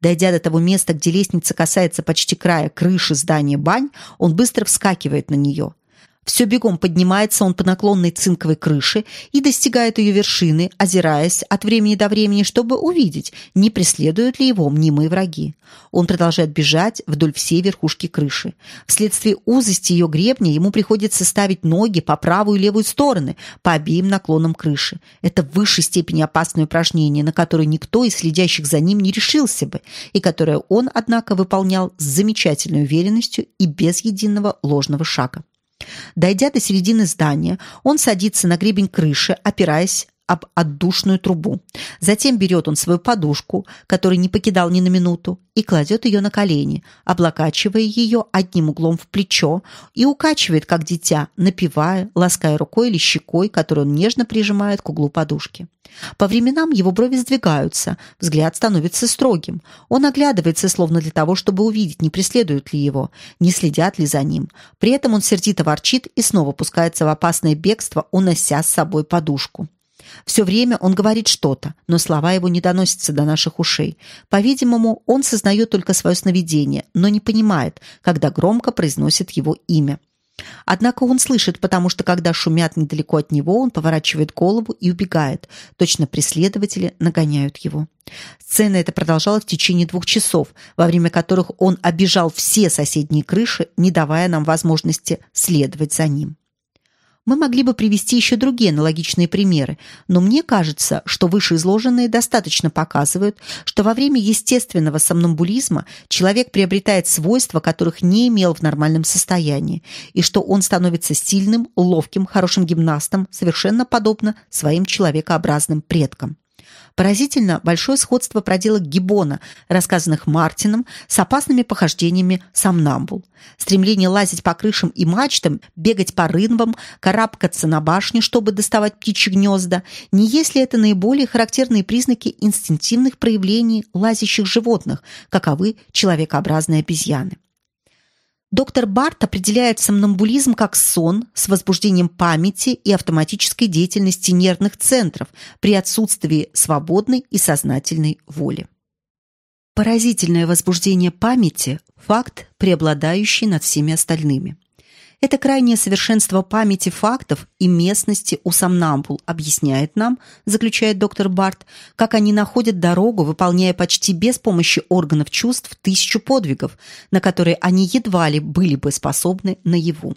S1: Дойдя до того места, где лестница касается почти края крыши здания бань, он быстро вскакивает на нее. Все бегом поднимается он по наклонной цинковой крыше и достигает ее вершины, озираясь от времени до времени, чтобы увидеть, не преследуют ли его мнимые враги. Он продолжает бежать вдоль всей верхушки крыши. Вследствие узости ее гребня ему приходится ставить ноги по правую и левую стороны, по обеим наклонам крыши. Это в высшей степени опасное упражнение, на которое никто из следящих за ним не решился бы, и которое он, однако, выполнял с замечательной уверенностью и без единого ложного шага. Дойдя до середины здания, он садится на гребень крыши, опираясь об отдушную трубу. Затем берет он свою подушку, которую не покидал ни на минуту, и кладет ее на колени, облокачивая ее одним углом в плечо и укачивает, как дитя, напевая, лаская рукой или щекой, которую он нежно прижимает к углу подушки. По временам его брови сдвигаются, взгляд становится строгим. Он оглядывается, словно для того, чтобы увидеть, не преследуют ли его, не следят ли за ним. При этом он сердито ворчит и снова пускается в опасное бегство, унося с собой подушку. Все время он говорит что-то, но слова его не доносятся до наших ушей. По-видимому, он сознает только свое сновидение, но не понимает, когда громко произносит его имя. Однако он слышит, потому что, когда шумят недалеко от него, он поворачивает голову и убегает. Точно преследователи нагоняют его. Сцена эта продолжалась в течение двух часов, во время которых он обижал все соседние крыши, не давая нам возможности следовать за ним. Мы могли бы привести еще другие аналогичные примеры, но мне кажется, что вышеизложенные достаточно показывают, что во время естественного сомнамбулизма человек приобретает свойства, которых не имел в нормальном состоянии, и что он становится сильным, ловким, хорошим гимнастом, совершенно подобно своим человекообразным предкам. Поразительно большое сходство проделок Гиббона, рассказанных Мартином, с опасными похождениями сомнамбул. Стремление лазить по крышам и мачтам, бегать по рынвам, карабкаться на башни, чтобы доставать птичьи гнезда, не есть ли это наиболее характерные признаки инстинктивных проявлений лазящих животных, каковы человекообразные обезьяны. Доктор Барт определяет сомнамбулизм как сон с возбуждением памяти и автоматической деятельности нервных центров при отсутствии свободной и сознательной воли. Поразительное возбуждение памяти – факт, преобладающий над всеми остальными. Это крайнее совершенство памяти фактов и местности у сомнамбул объясняет нам, заключает доктор Барт, как они находят дорогу, выполняя почти без помощи органов чувств тысячу подвигов, на которые они едва ли были бы способны наяву.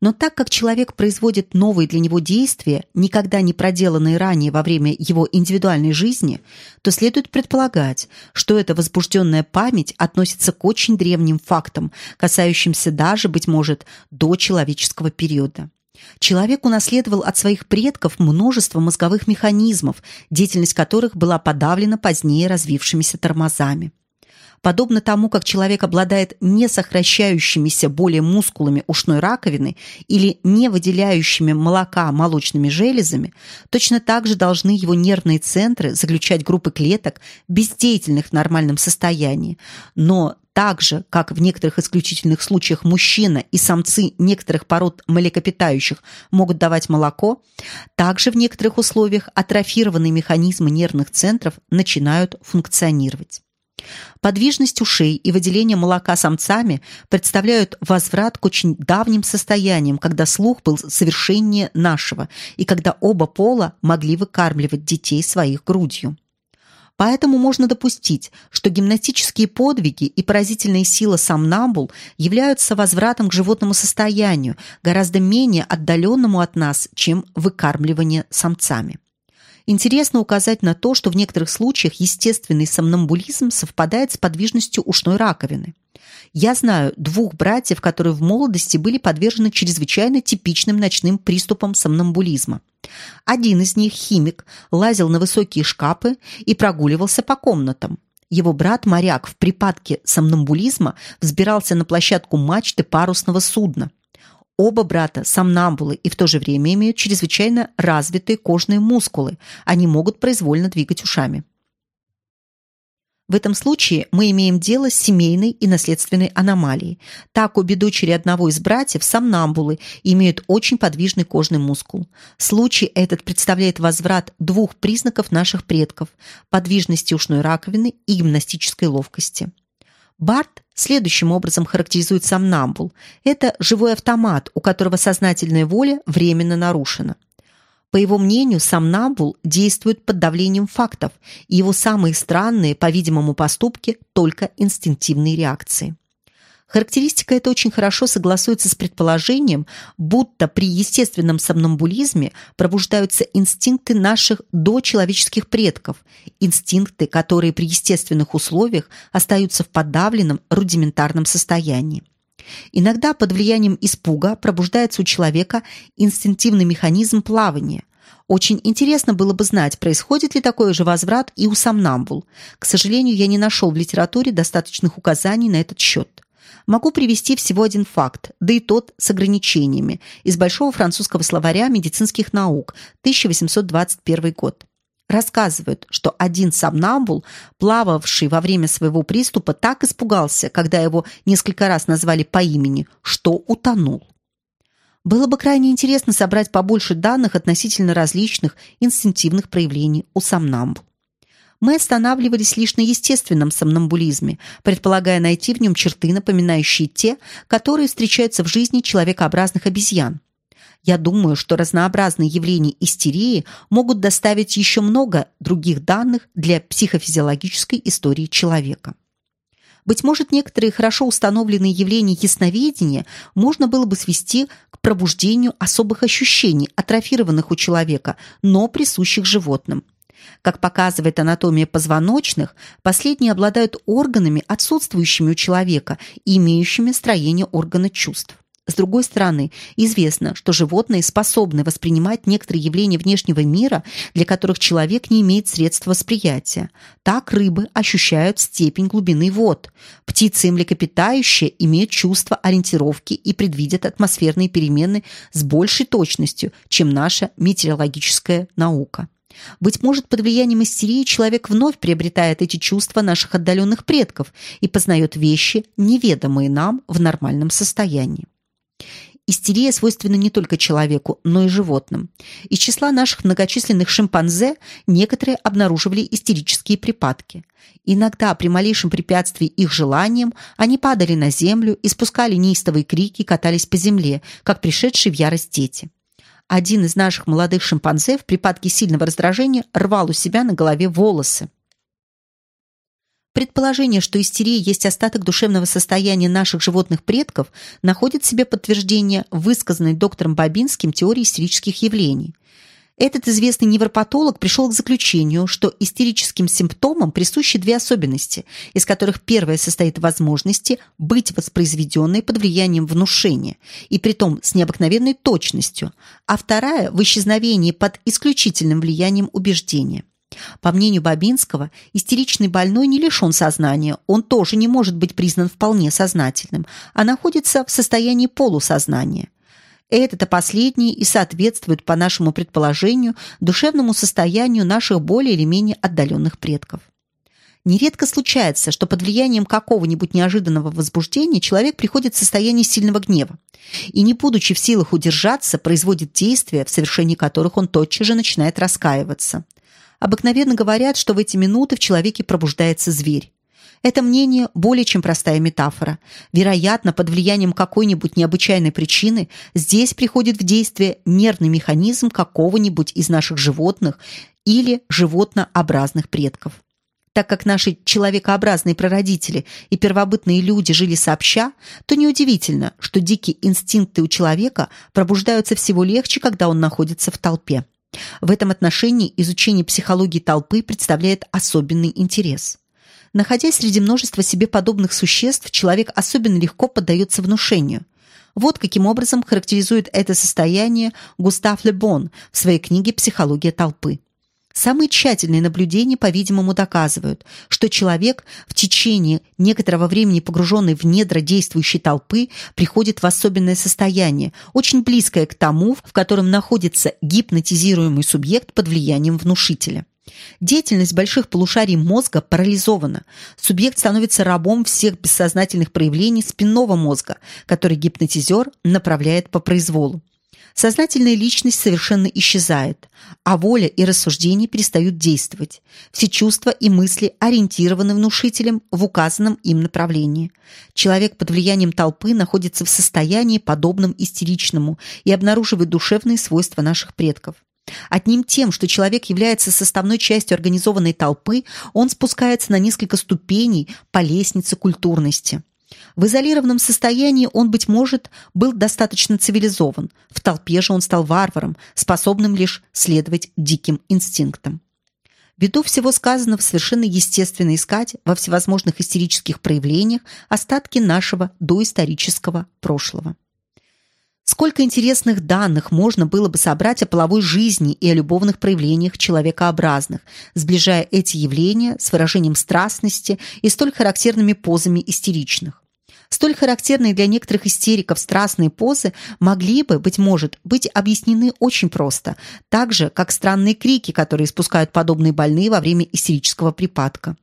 S1: Но так как человек производит новые для него действия, никогда не проделанные ранее во время его индивидуальной жизни, то следует предполагать, что эта возбужденная память относится к очень древним фактам, касающимся даже, быть может, до человеческого периода. Человек унаследовал от своих предков множество мозговых механизмов, деятельность которых была подавлена позднее развившимися тормозами. Подобно тому, как человек обладает не сокращающимися более мускулами ушной раковины или не выделяющими молока молочными железами, точно так же должны его нервные центры заключать группы клеток, бездеятельных в нормальном состоянии, но так же, как в некоторых исключительных случаях мужчина и самцы некоторых пород млекопитающих могут давать молоко, также в некоторых условиях атрофированные механизмы нервных центров начинают функционировать. Подвижность ушей и выделение молока самцами представляют возврат к очень давним состояниям, когда слух был совершеннее нашего и когда оба пола могли выкармливать детей своих грудью. Поэтому можно допустить, что гимнастические подвиги и поразительная сила сомнамбул являются возвратом к животному состоянию, гораздо менее отдаленному от нас, чем выкармливание самцами. Интересно указать на то, что в некоторых случаях естественный сомнамбулизм совпадает с подвижностью ушной раковины. Я знаю двух братьев, которые в молодости были подвержены чрезвычайно типичным ночным приступам сомнамбулизма. Один из них, химик, лазил на высокие шкафы и прогуливался по комнатам. Его брат-моряк в припадке сомнамбулизма взбирался на площадку мачты парусного судна. Оба брата сомнамбулы и в то же время имеют чрезвычайно развитые кожные мускулы. Они могут произвольно двигать ушами. В этом случае мы имеем дело с семейной и наследственной аномалией. Так обе дочери одного из братьев, сомнамбулы, имеют очень подвижный кожный мускул. Случай этот представляет возврат двух признаков наших предков – подвижности ушной раковины и гимнастической ловкости. Барт следующим образом характеризует сомнамбул. Это живой автомат, у которого сознательная воля временно нарушена. По его мнению, сомнамбул действует под давлением фактов, и его самые странные, по-видимому, поступки – только инстинктивные реакции. Характеристика эта очень хорошо согласуется с предположением, будто при естественном сомнамбулизме пробуждаются инстинкты наших дочеловеческих предков, инстинкты, которые при естественных условиях остаются в подавленном рудиментарном состоянии. Иногда под влиянием испуга пробуждается у человека инстинктивный механизм плавания. Очень интересно было бы знать, происходит ли такой же возврат и у сомнамбул. К сожалению, я не нашел в литературе достаточных указаний на этот счет. Могу привести всего один факт, да и тот с ограничениями, из Большого французского словаря медицинских наук, 1821 год рассказывают, что один сомнамбул, плававший во время своего приступа, так испугался, когда его несколько раз назвали по имени, что утонул. Было бы крайне интересно собрать побольше данных относительно различных инстинктивных проявлений у сомнамбул. Мы останавливались лишь на естественном сомнамбулизме, предполагая найти в нем черты, напоминающие те, которые встречаются в жизни человекообразных обезьян. Я думаю, что разнообразные явления истерии могут доставить еще много других данных для психофизиологической истории человека. Быть может, некоторые хорошо установленные явления ясновидения можно было бы свести к пробуждению особых ощущений, атрофированных у человека, но присущих животным. Как показывает анатомия позвоночных, последние обладают органами, отсутствующими у человека и имеющими строение органа чувств. С другой стороны, известно, что животные способны воспринимать некоторые явления внешнего мира, для которых человек не имеет средств восприятия. Так рыбы ощущают степень глубины вод. Птицы и млекопитающие имеют чувство ориентировки и предвидят атмосферные перемены с большей точностью, чем наша метеорологическая наука. Быть может, под влиянием истерии человек вновь приобретает эти чувства наших отдаленных предков и познает вещи, неведомые нам в нормальном состоянии. Истерия свойственна не только человеку, но и животным. Из числа наших многочисленных шимпанзе некоторые обнаруживали истерические припадки. Иногда при малейшем препятствии их желаниям они падали на землю, испускали неистовые крики, катались по земле, как пришедшие в ярость дети. Один из наших молодых шимпанзе в припадке сильного раздражения рвал у себя на голове волосы. Предположение, что истерия есть остаток душевного состояния наших животных предков, находит себе подтверждение высказанной доктором Бабинским теории истерических явлений. Этот известный невропатолог пришел к заключению, что истерическим симптомам присущи две особенности, из которых первая состоит в возможности быть воспроизведенной под влиянием внушения, и притом с необыкновенной точностью, а вторая – в исчезновении под исключительным влиянием убеждения. По мнению Бабинского, истеричный больной не лишен сознания, он тоже не может быть признан вполне сознательным, а находится в состоянии полусознания. Это-то последнее и соответствует, по нашему предположению, душевному состоянию наших более или менее отдаленных предков. Нередко случается, что под влиянием какого-нибудь неожиданного возбуждения человек приходит в состояние сильного гнева и, не будучи в силах удержаться, производит действия, в совершении которых он тотчас же начинает раскаиваться. Обыкновенно говорят, что в эти минуты в человеке пробуждается зверь. Это мнение более чем простая метафора. Вероятно, под влиянием какой-нибудь необычайной причины здесь приходит в действие нервный механизм какого-нибудь из наших животных или животнообразных предков. Так как наши человекообразные прародители и первобытные люди жили сообща, то неудивительно, что дикие инстинкты у человека пробуждаются всего легче, когда он находится в толпе. В этом отношении изучение психологии толпы представляет особенный интерес. Находясь среди множества себе подобных существ, человек особенно легко поддается внушению. Вот каким образом характеризует это состояние Густав Лебон в своей книге «Психология толпы». Самые тщательные наблюдения, по-видимому, доказывают, что человек, в течение некоторого времени погруженный в недра действующей толпы, приходит в особенное состояние, очень близкое к тому, в котором находится гипнотизируемый субъект под влиянием внушителя. Деятельность больших полушарий мозга парализована. Субъект становится рабом всех бессознательных проявлений спинного мозга, который гипнотизер направляет по произволу. Сознательная личность совершенно исчезает, а воля и рассуждения перестают действовать. Все чувства и мысли ориентированы внушителем в указанном им направлении. Человек под влиянием толпы находится в состоянии, подобном истеричному, и обнаруживает душевные свойства наших предков. Одним тем, что человек является составной частью организованной толпы, он спускается на несколько ступеней по лестнице культурности. В изолированном состоянии он, быть может, был достаточно цивилизован, в толпе же он стал варваром, способным лишь следовать диким инстинктам. Ввиду всего сказанного совершенно естественно искать во всевозможных истерических проявлениях остатки нашего доисторического прошлого. Сколько интересных данных можно было бы собрать о половой жизни и о любовных проявлениях человекообразных, сближая эти явления с выражением страстности и столь характерными позами истеричных. Столь характерные для некоторых истериков страстные позы могли бы, быть может, быть объяснены очень просто, так же, как странные крики, которые испускают подобные больные во время истерического припадка.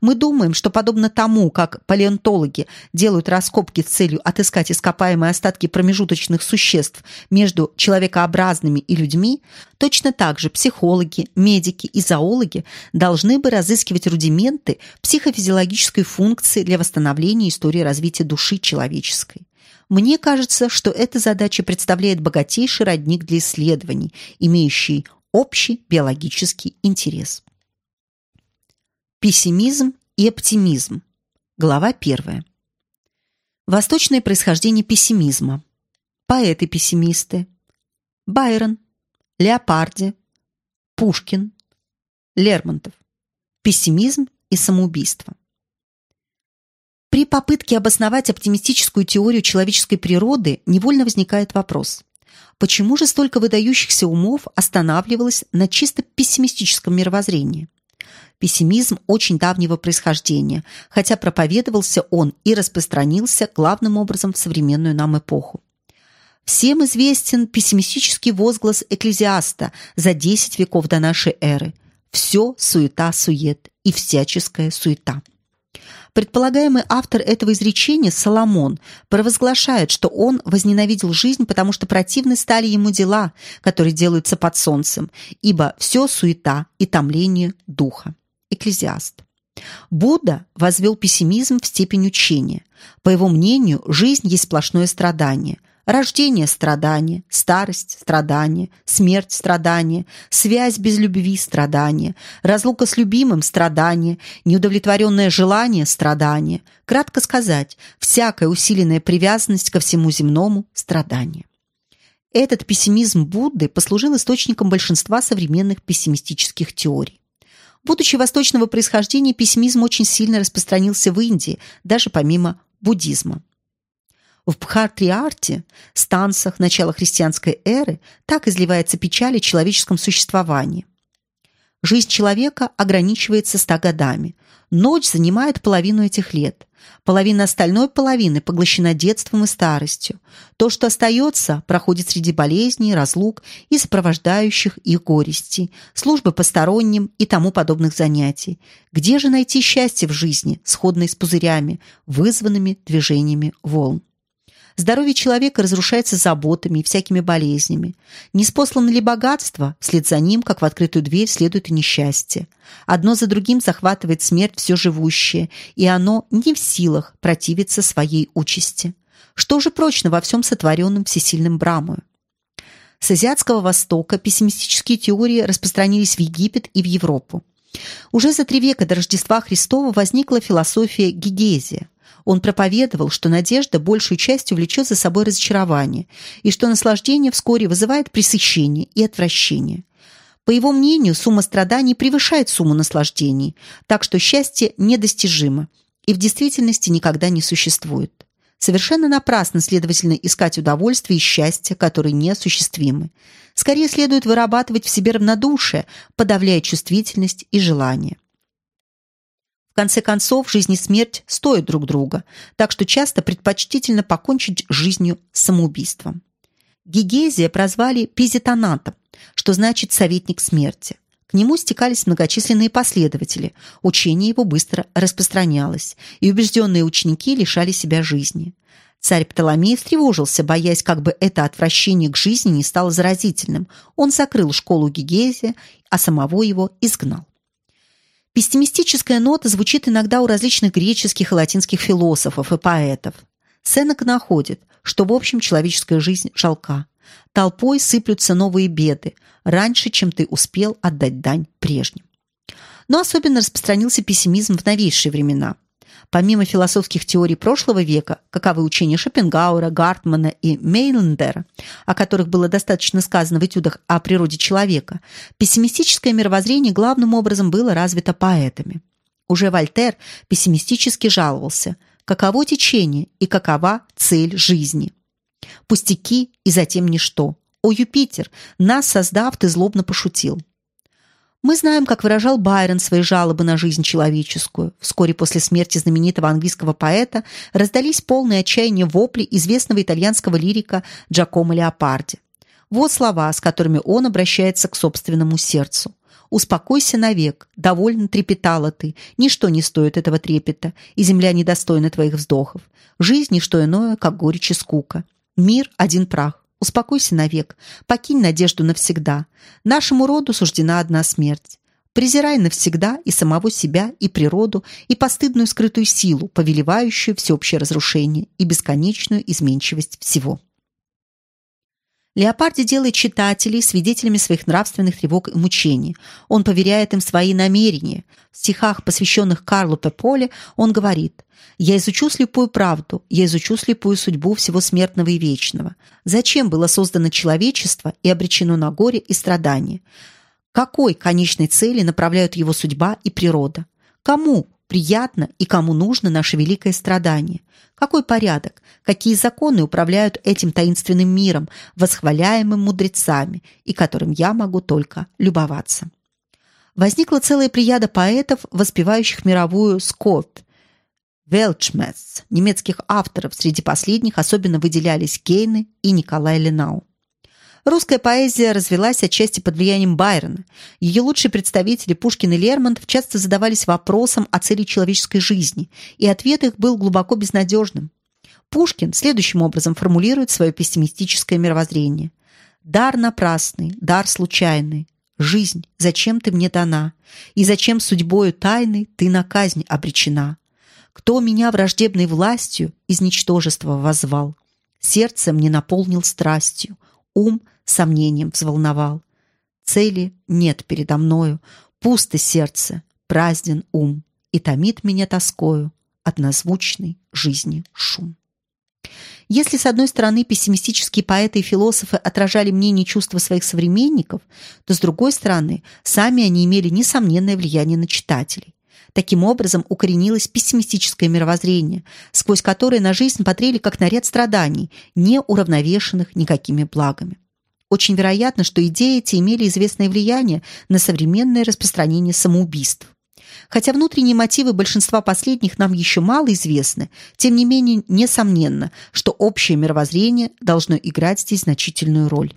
S1: Мы думаем, что подобно тому, как палеонтологи делают раскопки с целью отыскать ископаемые остатки промежуточных существ между человекообразными и людьми, точно так же психологи, медики и зоологи должны бы разыскивать рудименты психофизиологической функции для восстановления истории развития души человеческой. Мне кажется, что эта задача представляет богатейший родник для исследований, имеющий общий биологический интерес. Пессимизм и оптимизм. Глава 1. Восточное происхождение пессимизма. Поэты-пессимисты. Байрон, Леопарди, Пушкин, Лермонтов. Пессимизм и самоубийство. При попытке обосновать оптимистическую теорию человеческой природы невольно возникает вопрос: почему же столько выдающихся умов останавливалось на чисто пессимистическом мировоззрении? Пессимизм очень давнего происхождения, хотя проповедовался он и распространился главным образом в современную нам эпоху. Всем известен пессимистический возглас экклезиаста за 10 веков до нашей эры. Все суета-сует и всяческая суета. Предполагаемый автор этого изречения, Соломон, провозглашает, что он возненавидел жизнь, потому что противны стали ему дела, которые делаются под солнцем, ибо все суета и томление духа. Экклезиаст. Будда возвел пессимизм в степень учения. По его мнению, жизнь есть сплошное страдание. Рождение – страдание, старость – страдание, смерть – страдание, связь без любви – страдание, разлука с любимым – страдание, неудовлетворенное желание – страдание. Кратко сказать, всякая усиленная привязанность ко всему земному – страдание. Этот пессимизм Будды послужил источником большинства современных пессимистических теорий. Будучи восточного происхождения, пессимизм очень сильно распространился в Индии, даже помимо буддизма. В Бхартриарте, станцах начала христианской эры, так изливается печаль о человеческом существовании. Жизнь человека ограничивается ста годами. Ночь занимает половину этих лет. Половина остальной половины поглощена детством и старостью. То, что остается, проходит среди болезней, разлук и сопровождающих их горестей, службы посторонним и тому подобных занятий. Где же найти счастье в жизни, сходной с пузырями, вызванными движениями волн? Здоровье человека разрушается заботами и всякими болезнями. Не спослано ли богатство, вслед за ним, как в открытую дверь, следует и несчастье. Одно за другим захватывает смерть все живущее, и оно не в силах противиться своей участи. Что же прочно во всем сотворенном всесильным Брамою? С азиатского Востока пессимистические теории распространились в Египет и в Европу. Уже за три века до Рождества Христова возникла философия Гигезия. Он проповедовал, что надежда большую частью влечет за собой разочарование, и что наслаждение вскоре вызывает пресыщение и отвращение. По его мнению, сумма страданий превышает сумму наслаждений, так что счастье недостижимо и в действительности никогда не существует. Совершенно напрасно, следовательно, искать удовольствие и счастье, которые неосуществимы. Скорее следует вырабатывать в себе равнодушие, подавляя чувствительность и желание. В конце концов, жизнь и смерть стоят друг друга, так что часто предпочтительно покончить жизнью самоубийством. Гигезия прозвали пизитонатом, что значит «советник смерти». К нему стекались многочисленные последователи, учение его быстро распространялось, и убежденные ученики лишали себя жизни. Царь Птоломей встревожился, боясь, как бы это отвращение к жизни не стало заразительным. Он закрыл школу Гигезия, а самого его изгнал. Пессимистическая нота звучит иногда у различных греческих и латинских философов и поэтов. Сенек находит, что в общем человеческая жизнь жалка. Толпой сыплются новые беды, раньше, чем ты успел отдать дань прежним. Но особенно распространился пессимизм в новейшие времена. Помимо философских теорий прошлого века, каковы учения Шопенгауэра, Гартмана и Мейлендера, о которых было достаточно сказано в этюдах о природе человека, пессимистическое мировоззрение главным образом было развито поэтами. Уже Вольтер пессимистически жаловался, каково течение и какова цель жизни. Пустяки и затем ничто. «О, Юпитер, нас создав, ты злобно пошутил». Мы знаем, как выражал Байрон свои жалобы на жизнь человеческую. Вскоре после смерти знаменитого английского поэта раздались полные отчаяния вопли известного итальянского лирика Джакомо Леопарди. Вот слова, с которыми он обращается к собственному сердцу. «Успокойся навек, довольно трепетала ты, ничто не стоит этого трепета, и земля недостойна твоих вздохов. Жизнь – ничто иное, как горечь и скука. Мир – один прах. Успокойся навек, покинь надежду навсегда. Нашему роду суждена одна смерть. Презирай навсегда и самого себя, и природу, и постыдную скрытую силу, повелевающую всеобщее разрушение и бесконечную изменчивость всего. Леопарди делает читателей свидетелями своих нравственных тревог и мучений. Он поверяет им свои намерения. В стихах, посвященных Карлу Пеполе, он говорит «Я изучу слепую правду, я изучу слепую судьбу всего смертного и вечного. Зачем было создано человечество и обречено на горе и страдания? Какой конечной цели направляют его судьба и природа? Кому приятно и кому нужно наше великое страдание? Какой порядок, какие законы управляют этим таинственным миром, восхваляемым мудрецами, и которым я могу только любоваться? Возникла целая прияда поэтов, воспевающих мировую скорбь. Велчмец, немецких авторов, среди последних особенно выделялись Гейне и Николай Ленау. Русская поэзия развелась отчасти под влиянием Байрона. Ее лучшие представители Пушкин и Лермонтов часто задавались вопросом о цели человеческой жизни, и ответ их был глубоко безнадежным. Пушкин следующим образом формулирует свое пессимистическое мировоззрение. «Дар напрасный, дар случайный, жизнь, зачем ты мне дана, и зачем судьбою тайной ты на казнь обречена? Кто меня враждебной властью из ничтожества возвал? Сердце мне наполнил страстью, ум сомнением взволновал. Цели нет передо мною, пусто сердце, празден ум, и томит меня тоскою однозвучный жизни шум. Если, с одной стороны, пессимистические поэты и философы отражали мнение чувства своих современников, то, с другой стороны, сами они имели несомненное влияние на читателей. Таким образом, укоренилось пессимистическое мировоззрение, сквозь которое на жизнь смотрели как на ряд страданий, не уравновешенных никакими благами. Очень вероятно, что идеи эти имели известное влияние на современное распространение самоубийств. Хотя внутренние мотивы большинства последних нам еще мало известны, тем не менее несомненно, что общее мировоззрение должно играть здесь значительную роль.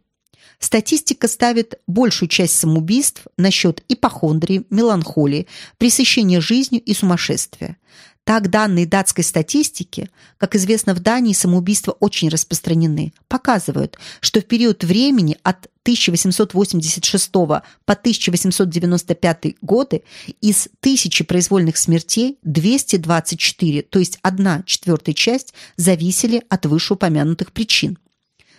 S1: Статистика ставит большую часть самоубийств на счет ипохондрии, меланхолии, пресыщения жизнью и сумасшествия. Так данные датской статистики, как известно в Дании самоубийства очень распространены, показывают, что в период времени от 1886 по 1895 годы из тысячи произвольных смертей 224, то есть одна четвертая часть, зависели от вышеупомянутых причин.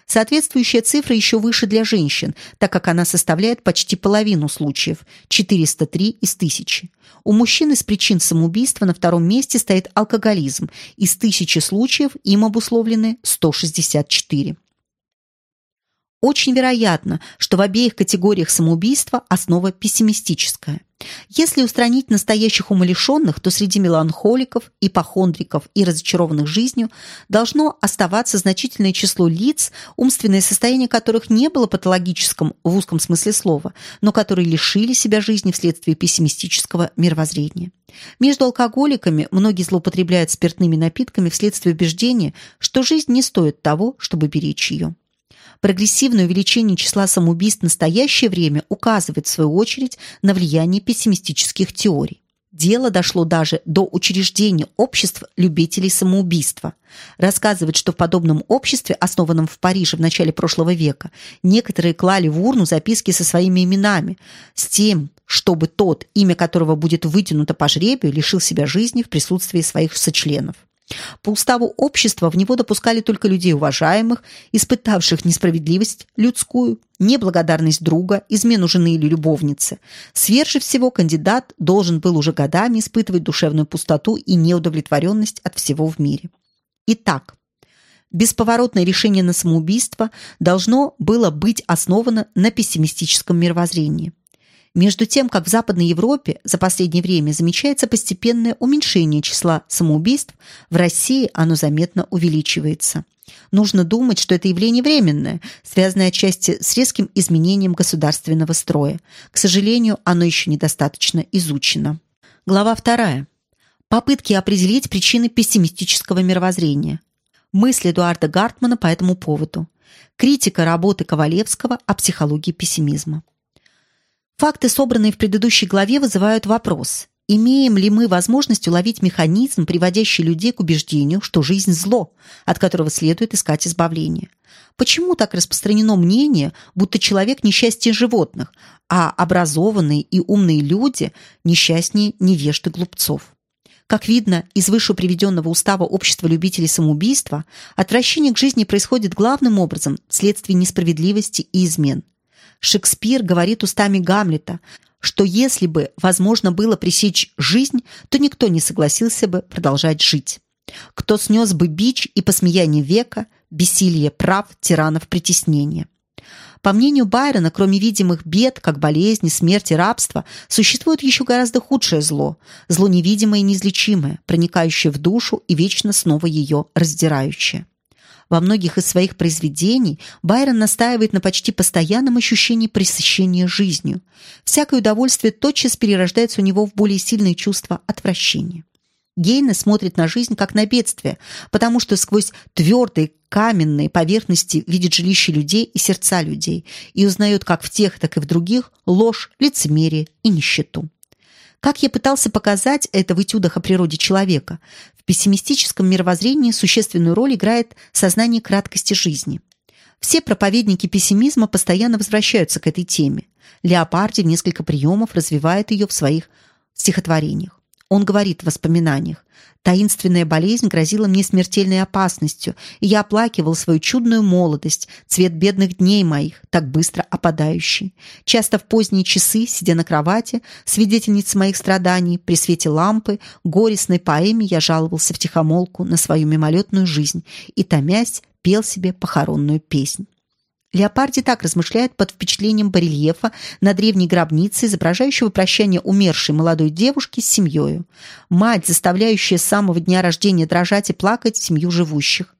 S1: Соответствующая цифра еще выше для женщин, так как она составляет почти половину случаев – 403 из тысячи. У мужчин из причин самоубийства на втором месте стоит алкоголизм. Из тысячи случаев им обусловлены 164. Очень вероятно, что в обеих категориях самоубийства основа пессимистическая. Если устранить настоящих умалишенных, то среди меланхоликов, ипохондриков и разочарованных жизнью должно оставаться значительное число лиц, умственное состояние которых не было патологическим в узком смысле слова, но которые лишили себя жизни вследствие пессимистического мировоззрения. Между алкоголиками многие злоупотребляют спиртными напитками вследствие убеждения, что жизнь не стоит того, чтобы беречь ее. Прогрессивное увеличение числа самоубийств в настоящее время указывает, в свою очередь, на влияние пессимистических теорий. Дело дошло даже до учреждения обществ любителей самоубийства. Рассказывает, что в подобном обществе, основанном в Париже в начале прошлого века, некоторые клали в урну записки со своими именами, с тем, чтобы тот, имя которого будет вытянуто по жребию, лишил себя жизни в присутствии своих сочленов. По уставу общества в него допускали только людей уважаемых, испытавших несправедливость людскую, неблагодарность друга, измену жены или любовницы. Сверже всего кандидат должен был уже годами испытывать душевную пустоту и неудовлетворенность от всего в мире. Итак, бесповоротное решение на самоубийство должно было быть основано на пессимистическом мировоззрении. Между тем, как в Западной Европе за последнее время замечается постепенное уменьшение числа самоубийств, в России оно заметно увеличивается. Нужно думать, что это явление временное, связанное отчасти с резким изменением государственного строя. К сожалению, оно еще недостаточно изучено. Глава вторая. Попытки определить причины пессимистического мировоззрения. Мысли Эдуарда Гартмана по этому поводу. Критика работы Ковалевского о психологии пессимизма. Факты, собранные в предыдущей главе, вызывают вопрос. Имеем ли мы возможность уловить механизм, приводящий людей к убеждению, что жизнь – зло, от которого следует искать избавление? Почему так распространено мнение, будто человек – несчастье животных, а образованные и умные люди – несчастнее невежды глупцов? Как видно из выше приведенного устава общества любителей самоубийства, отвращение к жизни происходит главным образом вследствие несправедливости и измен – Шекспир говорит устами Гамлета, что если бы возможно было пресечь жизнь, то никто не согласился бы продолжать жить. Кто снес бы бич и посмеяние века, бессилие прав, тиранов притеснения. По мнению Байрона, кроме видимых бед, как болезни, смерть и рабство, существует еще гораздо худшее зло, зло невидимое и неизлечимое, проникающее в душу и вечно снова ее раздирающее. Во многих из своих произведений Байрон настаивает на почти постоянном ощущении пресыщения жизнью. Всякое удовольствие тотчас перерождается у него в более сильные чувства отвращения. Гейне смотрит на жизнь как на бедствие, потому что сквозь твердые каменные поверхности видит жилище людей и сердца людей и узнает как в тех, так и в других ложь, лицемерие и нищету. Как я пытался показать это в этюдах о природе человека, в пессимистическом мировоззрении существенную роль играет сознание краткости жизни. Все проповедники пессимизма постоянно возвращаются к этой теме. Леопарди в несколько приемов развивает ее в своих стихотворениях. Он говорит в воспоминаниях. Таинственная болезнь грозила мне смертельной опасностью, и я оплакивал свою чудную молодость, цвет бедных дней моих, так быстро опадающий. Часто в поздние часы, сидя на кровати, свидетельница моих страданий, при свете лампы, горестной поэме я жаловался в тихомолку на свою мимолетную жизнь и, томясь, пел себе похоронную песнь. Леопарди так размышляет под впечатлением барельефа на древней гробнице, изображающего прощание умершей молодой девушки с семьей. Мать, заставляющая с самого дня рождения дрожать и плакать семью живущих.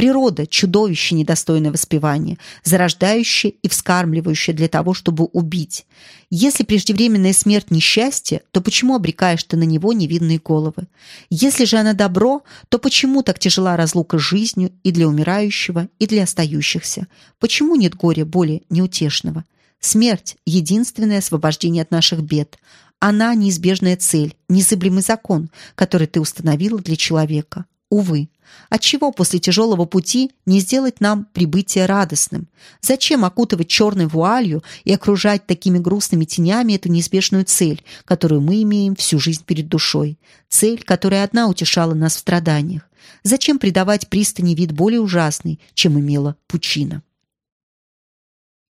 S1: Природа – чудовище, недостойное воспевания, зарождающее и вскармливающее для того, чтобы убить. Если преждевременная смерть – несчастье, то почему обрекаешь ты на него невинные головы? Если же она добро, то почему так тяжела разлука с жизнью и для умирающего, и для остающихся? Почему нет горя более неутешного? Смерть – единственное освобождение от наших бед, Она неизбежная цель, незыблемый закон, который ты установила для человека. Увы, отчего после тяжелого пути не сделать нам прибытие радостным? Зачем окутывать черной вуалью и окружать такими грустными тенями эту неизбежную цель, которую мы имеем всю жизнь перед душой? Цель, которая одна утешала нас в страданиях. Зачем придавать пристани вид более ужасный, чем имела пучина?